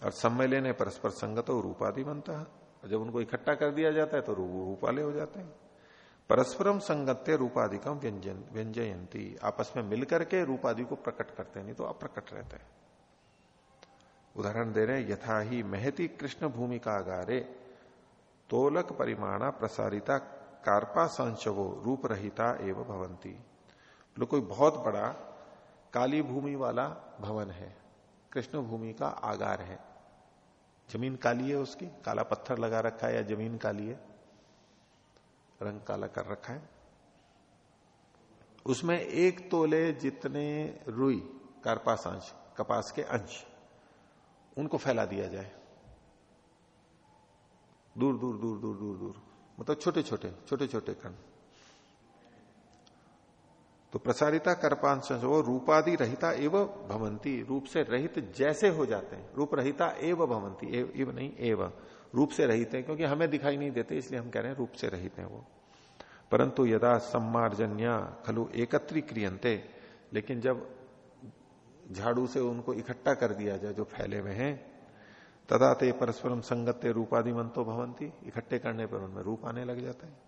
और सम्मेलन परस्पर संगत और रूपादि बनता है। जब उनको इकट्ठा कर दिया जाता है तो रूप वाले हो जाते हैं। परस्परम संगत्य रूपाधिकम व्यंजन व्यंजयंती आपस में मिलकर के रूपादि को प्रकट करते हैं, नहीं तो अप्रकट रहते हैं। उदाहरण दे रहे यथा ही महती कृष्ण भूमिका आगारे, तोलक परिमाणा प्रसारिता कार्पा संशवो रूप रहिता एवं भवंती। कोई बहुत बड़ा काली भूमि वाला भवन है, कृष्ण भूमि का आगार है। ज़मीन काली है उसकी? काला पत्थर लगा रखा है या ज़मीन काली है? रंग काला कर रखा है। उसमें एक तोले जितने रुई कार्पास अंश कपास के अंश। उनको फैला दिया जाए। दूर दूर दूर दूर दूर दूर। मतलब छोटे छोटे छोटे छोटे कण। तो प्रसारिता कर्पांश वो रूपादि रहिता एवं भवंती। रूप से रहित जैसे हो जाते हैं। रूप रहिता एवं भवंती। एव, नहीं एवं। रूप से रहित है क्योंकि हमें दिखाई नहीं देते इसलिए हम कह रहे हैं रूप से रहित है वो। परंतु यदा सम्मार्जन्या खलु एकत्री क्रियंते लेकिन जब झाड़ू से उनको इकट्ठा कर दिया जाए जो फैले हुए हैं। तदा ते परस्परम संगत्य रूपादि मंतो भवंती इकट्ठे करने पर उनमें रूप आने लग जाता है।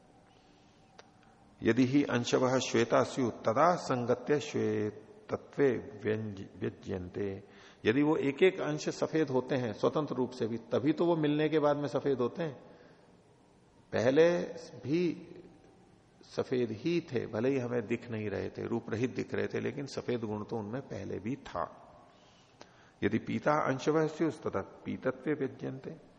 यदि ही अंशव श्वेता स्यु तदा संगत्य श्वेतत्व व्यज्यंते यदि वो एक एक अंश सफ़ेद होते हैं, स्वतंत्र रूप से भी, तभी तो वो मिलने के बाद में सफ़ेद होते हैं। पहले भी सफ़ेद ही थे, भले ही हमें दिख नहीं रहे थे रूप रहित दिख रहे थे, लेकिन सफ़ेद गुण तो उनमें पहले भी था। यदि पीता अंश तथा पीतत्व व्यज्यंते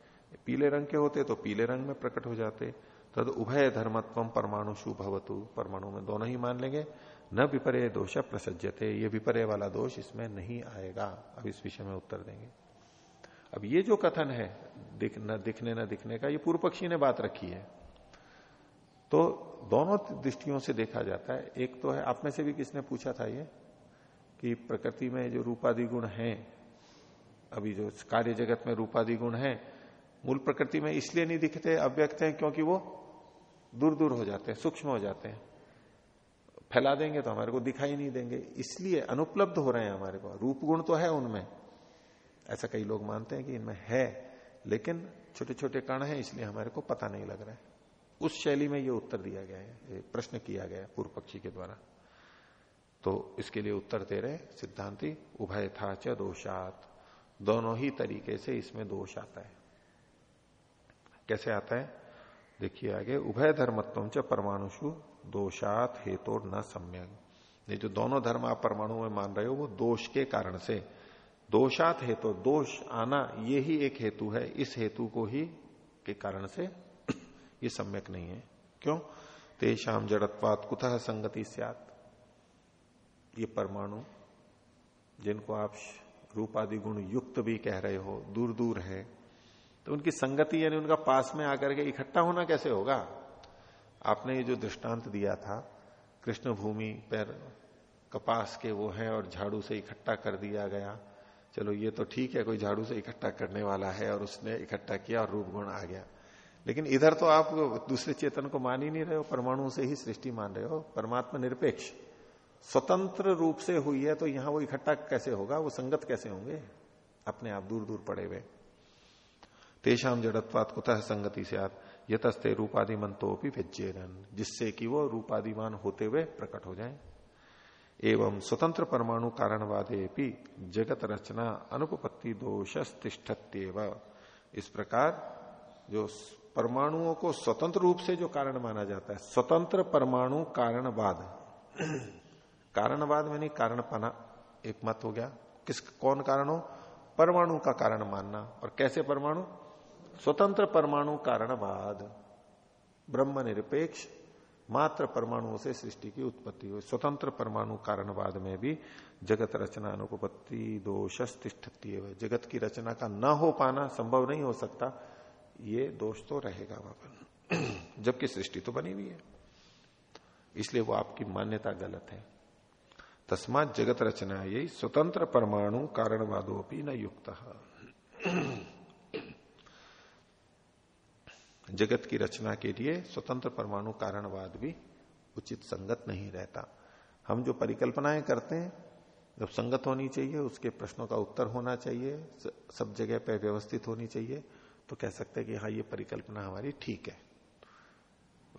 पीले रंग के होते तो पीले रंग में प्रकट हो जाते। तद उभय धर्मत्व परमाणु भवतु। परमाणु में दोनों ही मान लेंगे। न विपर्य दोष प्रसज्जते ये विपर्य वाला दोष इसमें नहीं आएगा। अब इस विषय में उत्तर देंगे। अब ये जो कथन है, दिख न, दिखने न दिखने का, ये पूर्व पक्षी ने बात रखी है। तो दोनों दृष्टियों से देखा जाता है। एक तो है, आप में से भी किसने पूछा था ये? कि प्रकृति में जो रूपादि गुण है, अभी जो कार्य जगत में रूपादि गुण है, मूल प्रकृति में इसलिए नहीं दिखते, अव्यक्त है क्योंकि वो दूर दूर हो जाते हैं, सूक्ष्म हो जाते हैं। फैला देंगे तो हमारे को दिखाई नहीं देंगे। इसलिए अनुपलब्ध हो रहे हैं हमारे को। रूप गुण तो है उनमें। ऐसा कई लोग मानते हैं कि इनमें है, लेकिन छोटे छोटे कण हैं, इसलिए हमारे को पता नहीं लग रहा है। उस शैली में ये उत्तर दिया गया है प्रश्न किया गया पूर्व पक्षी के द्वारा। तो इसके लिए उत्तर दे रहे सिद्धांति, उभय था च दोषात। दोनों ही तरीके से इसमें दोष आता है। कैसे आता है? देखिए आगे, उभय धर्मत्व च परमाणुषु, दोषात हेतु न सम्यक ये जो दोनों धर्म आप परमाणु में मान रहे हो, वो दोष के कारण से। दोषात हेतु दोष आना, ये ही एक हेतु है, इस हेतु को ही के कारण से ये सम्यक नहीं है। क्यों? तेषाम जड़त्वात कुतः संगति सियात? ये परमाणु, जिनको आप रूपादि गुण युक्त भी कह रहे हो दूर दूर है तो उनकी संगति यानी उनका पास में आकर के इकट्ठा होना कैसे होगा? आपने ये जो दृष्टांत दिया था कृष्ण भूमि पर कपास के वो है और झाड़ू से इकट्ठा कर दिया गया। चलो, ये तो ठीक है, कोई झाड़ू से इकट्ठा करने वाला है और उसने इकट्ठा किया और रूप गुण आ गया। लेकिन इधर तो आप दूसरे चेतन को मान ही नहीं रहे हो परमाणु से ही सृष्टि मान रहे हो, परमात्मा निरपेक्ष। स्वतंत्र रूप से हुई है तो यहाँ वो इकट्ठा कैसे होगा? वो संगत कैसे होंगे? अपने आप दूर दूर पड़े हुए। तेषाम जड़त्वात कुतः संगति से आप यतस्ते रूपादि मंतो भी जिससे कि वो रूपादिमान होते हुए प्रकट हो जाए। एवं स्वतंत्र परमाणु कारणवादे भी जगत रचना अनुपत्ति दोष इस प्रकार जो परमाणुओं को स्वतंत्र रूप से जो कारण माना जाता है, स्वतंत्र परमाणु कारणवाद। कारणवाद में नहीं कारण पाना एक मत हो गया। किस, कौन कारण हो? परमाणु का कारण मानना। और कैसे परमाणु? स्वतंत्र परमाणु कारणवाद। ब्रह्म निरपेक्ष, मात्र परमाणुओं से सृष्टि की उत्पत्ति हुई। स्वतंत्र परमाणु कारणवाद में भी जगत रचना अनुपत्ति दोष तिष्ठती है। जगत की रचना का न हो पाना संभव नहीं हो सकता। ये दोष तो रहेगा वहाँ जबकि सृष्टि तो बनी हुई है। इसलिए वो आपकी मान्यता गलत है। तस्मात जगत रचना यही, स्वतंत्र परमाणु कारणवादोपि न युक्त। जगत की रचना के लिए स्वतंत्र परमाणु कारणवाद भी उचित संगत नहीं रहता। हम जो परिकल्पनाएँ करते हैं, जब संगत होनी चाहिए, उसके प्रश्नों का उत्तर होना चाहिए सब जगह पर व्यवस्थित होनी चाहिए तो कह सकते हैं कि हाँ ये परिकल्पना हमारी ठीक है।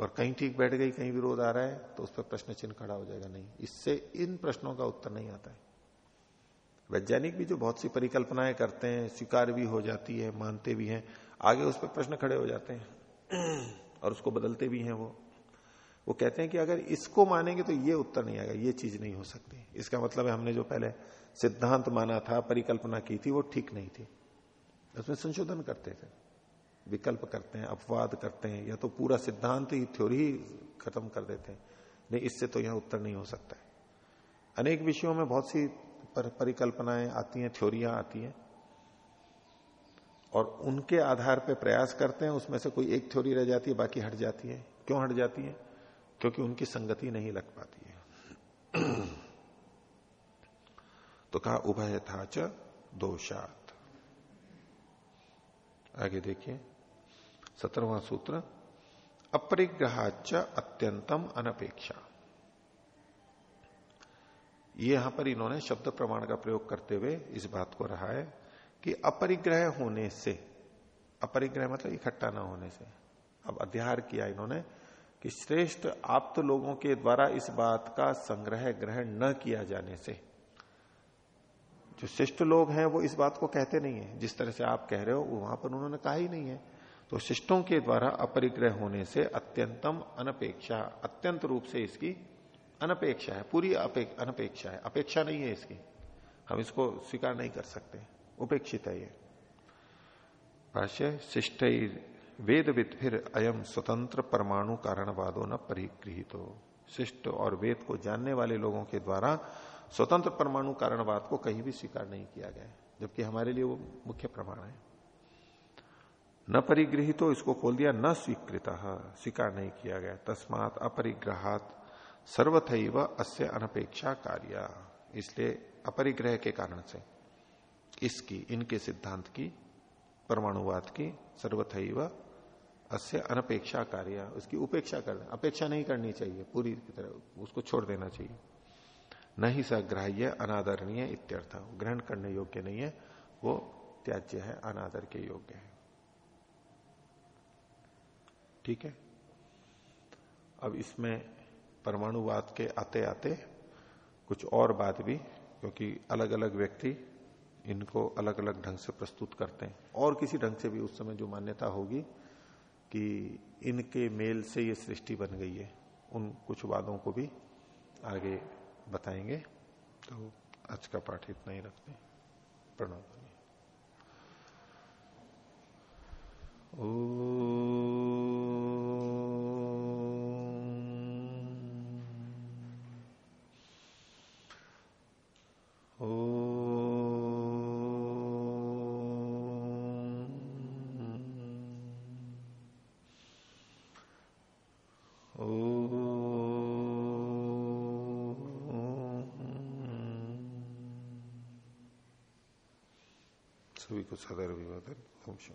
और कहीं ठीक बैठ गई, कहीं विरोध आ रहा है तो उस पर प्रश्न चिन्ह खड़ा हो जाएगा। नहीं, इससे इन प्रश्नों का उत्तर नहीं आता है। वैज्ञानिक भी जो बहुत सी परिकल्पनाएँ करते हैं, स्वीकार भी हो जाती है, मानते भी हैं, आगे उस पर प्रश्न खड़े हो जाते हैं। और उसको बदलते भी हैं वो। वो कहते हैं कि अगर इसको मानेंगे तो ये उत्तर नहीं आएगा, ये चीज़ नहीं हो सकती। इसका मतलब है, हमने जो पहले सिद्धांत माना था, परिकल्पना की थी, वो ठीक नहीं थी। उसमें संशोधन करते थे। विकल्प करते हैं अपवाद करते हैं या तो पूरा सिद्धांत ही थ्योरी ही खत्म कर देते हैं। नहीं इससे तो यह उत्तर नहीं हो सकता है। अनेक विषयों में बहुत सी पर, परिकल्पनाएँ आती हैं थ्योरियाँ आती हैं। और उनके आधार पर प्रयास करते हैं उसमें से कोई एक थ्योरी रह जाती है बाकी हट जाती है। क्यों हट जाती है? क्योंकि उनकी संगति नहीं लग पाती है। तो कहा उभय था च दोषात। आगे देखिए। सत्रहवा सूत्र अपरिग्रहाच अत्यंतम अनपेक्षा। ये यहाँ पर इन्होंने शब्द प्रमाण का प्रयोग करते हुए इस बात को रहा है कि अपरिग्रह होने से, अपरिग्रह मतलब इकट्ठा ना होने से। अब अध्यार किया इन्होंने कि श्रेष्ठ आप्त लोगों के द्वारा इस बात का संग्रह ग्रहण न किया जाने से। जो शिष्ट लोग हैं, वो इस बात को कहते नहीं है। जिस तरह से आप कह रहे हो वहाँ पर उन्होंने कहा ही नहीं है। तो शिष्टों के द्वारा अपरिग्रह होने से अत्यंतम अनपेक्षा, अत्यंत रूप से इसकी अनपेक्षा है, पूरी अनपेक्षा है। अपेक्षा नहीं है इसकी। हम इसको स्वीकार नहीं कर सकते। उपेक्षित है ये। भाष्य शिष्ट वेद फिर अयम स्वतंत्र परमाणु कारणवादो न परिगृहित। हो शिष्ट और वेद को जानने वाले लोगों के द्वारा स्वतंत्र परमाणु कारणवाद को कहीं भी स्वीकार नहीं किया गया जबकि हमारे लिए वो मुख्य प्रमाण है। न परिगृहित तो इसको खोल दिया, न स्वीकृत, स्वीकार नहीं किया गया। तस्मात अपरिग्रहात सर्वथ अस्य अनपेक्षा कार्य। इसलिए अपरिग्रह के कारण से, इसकी, इनके सिद्धांत की, परमाणुवाद की सर्वथ अस्य अनपेक्षा कार्य। उसकी उपेक्षा कर, अपेक्षा नहीं करनी चाहिए, पूरी तरह, उसको छोड़ देना चाहिए। न ही सग्राह्य अनादरणीय इत्यर्थ। ग्रहण करने योग्य नहीं है, वो त्याज्य है, अनादर के योग्य है। ठीक है? अब इसमें परमाणुवाद के आते आते कुछ और बात भी, क्योंकि अलग अलग व्यक्ति इनको अलग अलग ढंग से प्रस्तुत करते हैं। और किसी ढंग से भी उस समय जो मान्यता होगी कि इनके मेल से ये सृष्टि बन गई है, उन कुछ वादों को भी आगे बताएँगे। तो आज का पाठ इतना ही रखते हैं। प्रणव ओ सभी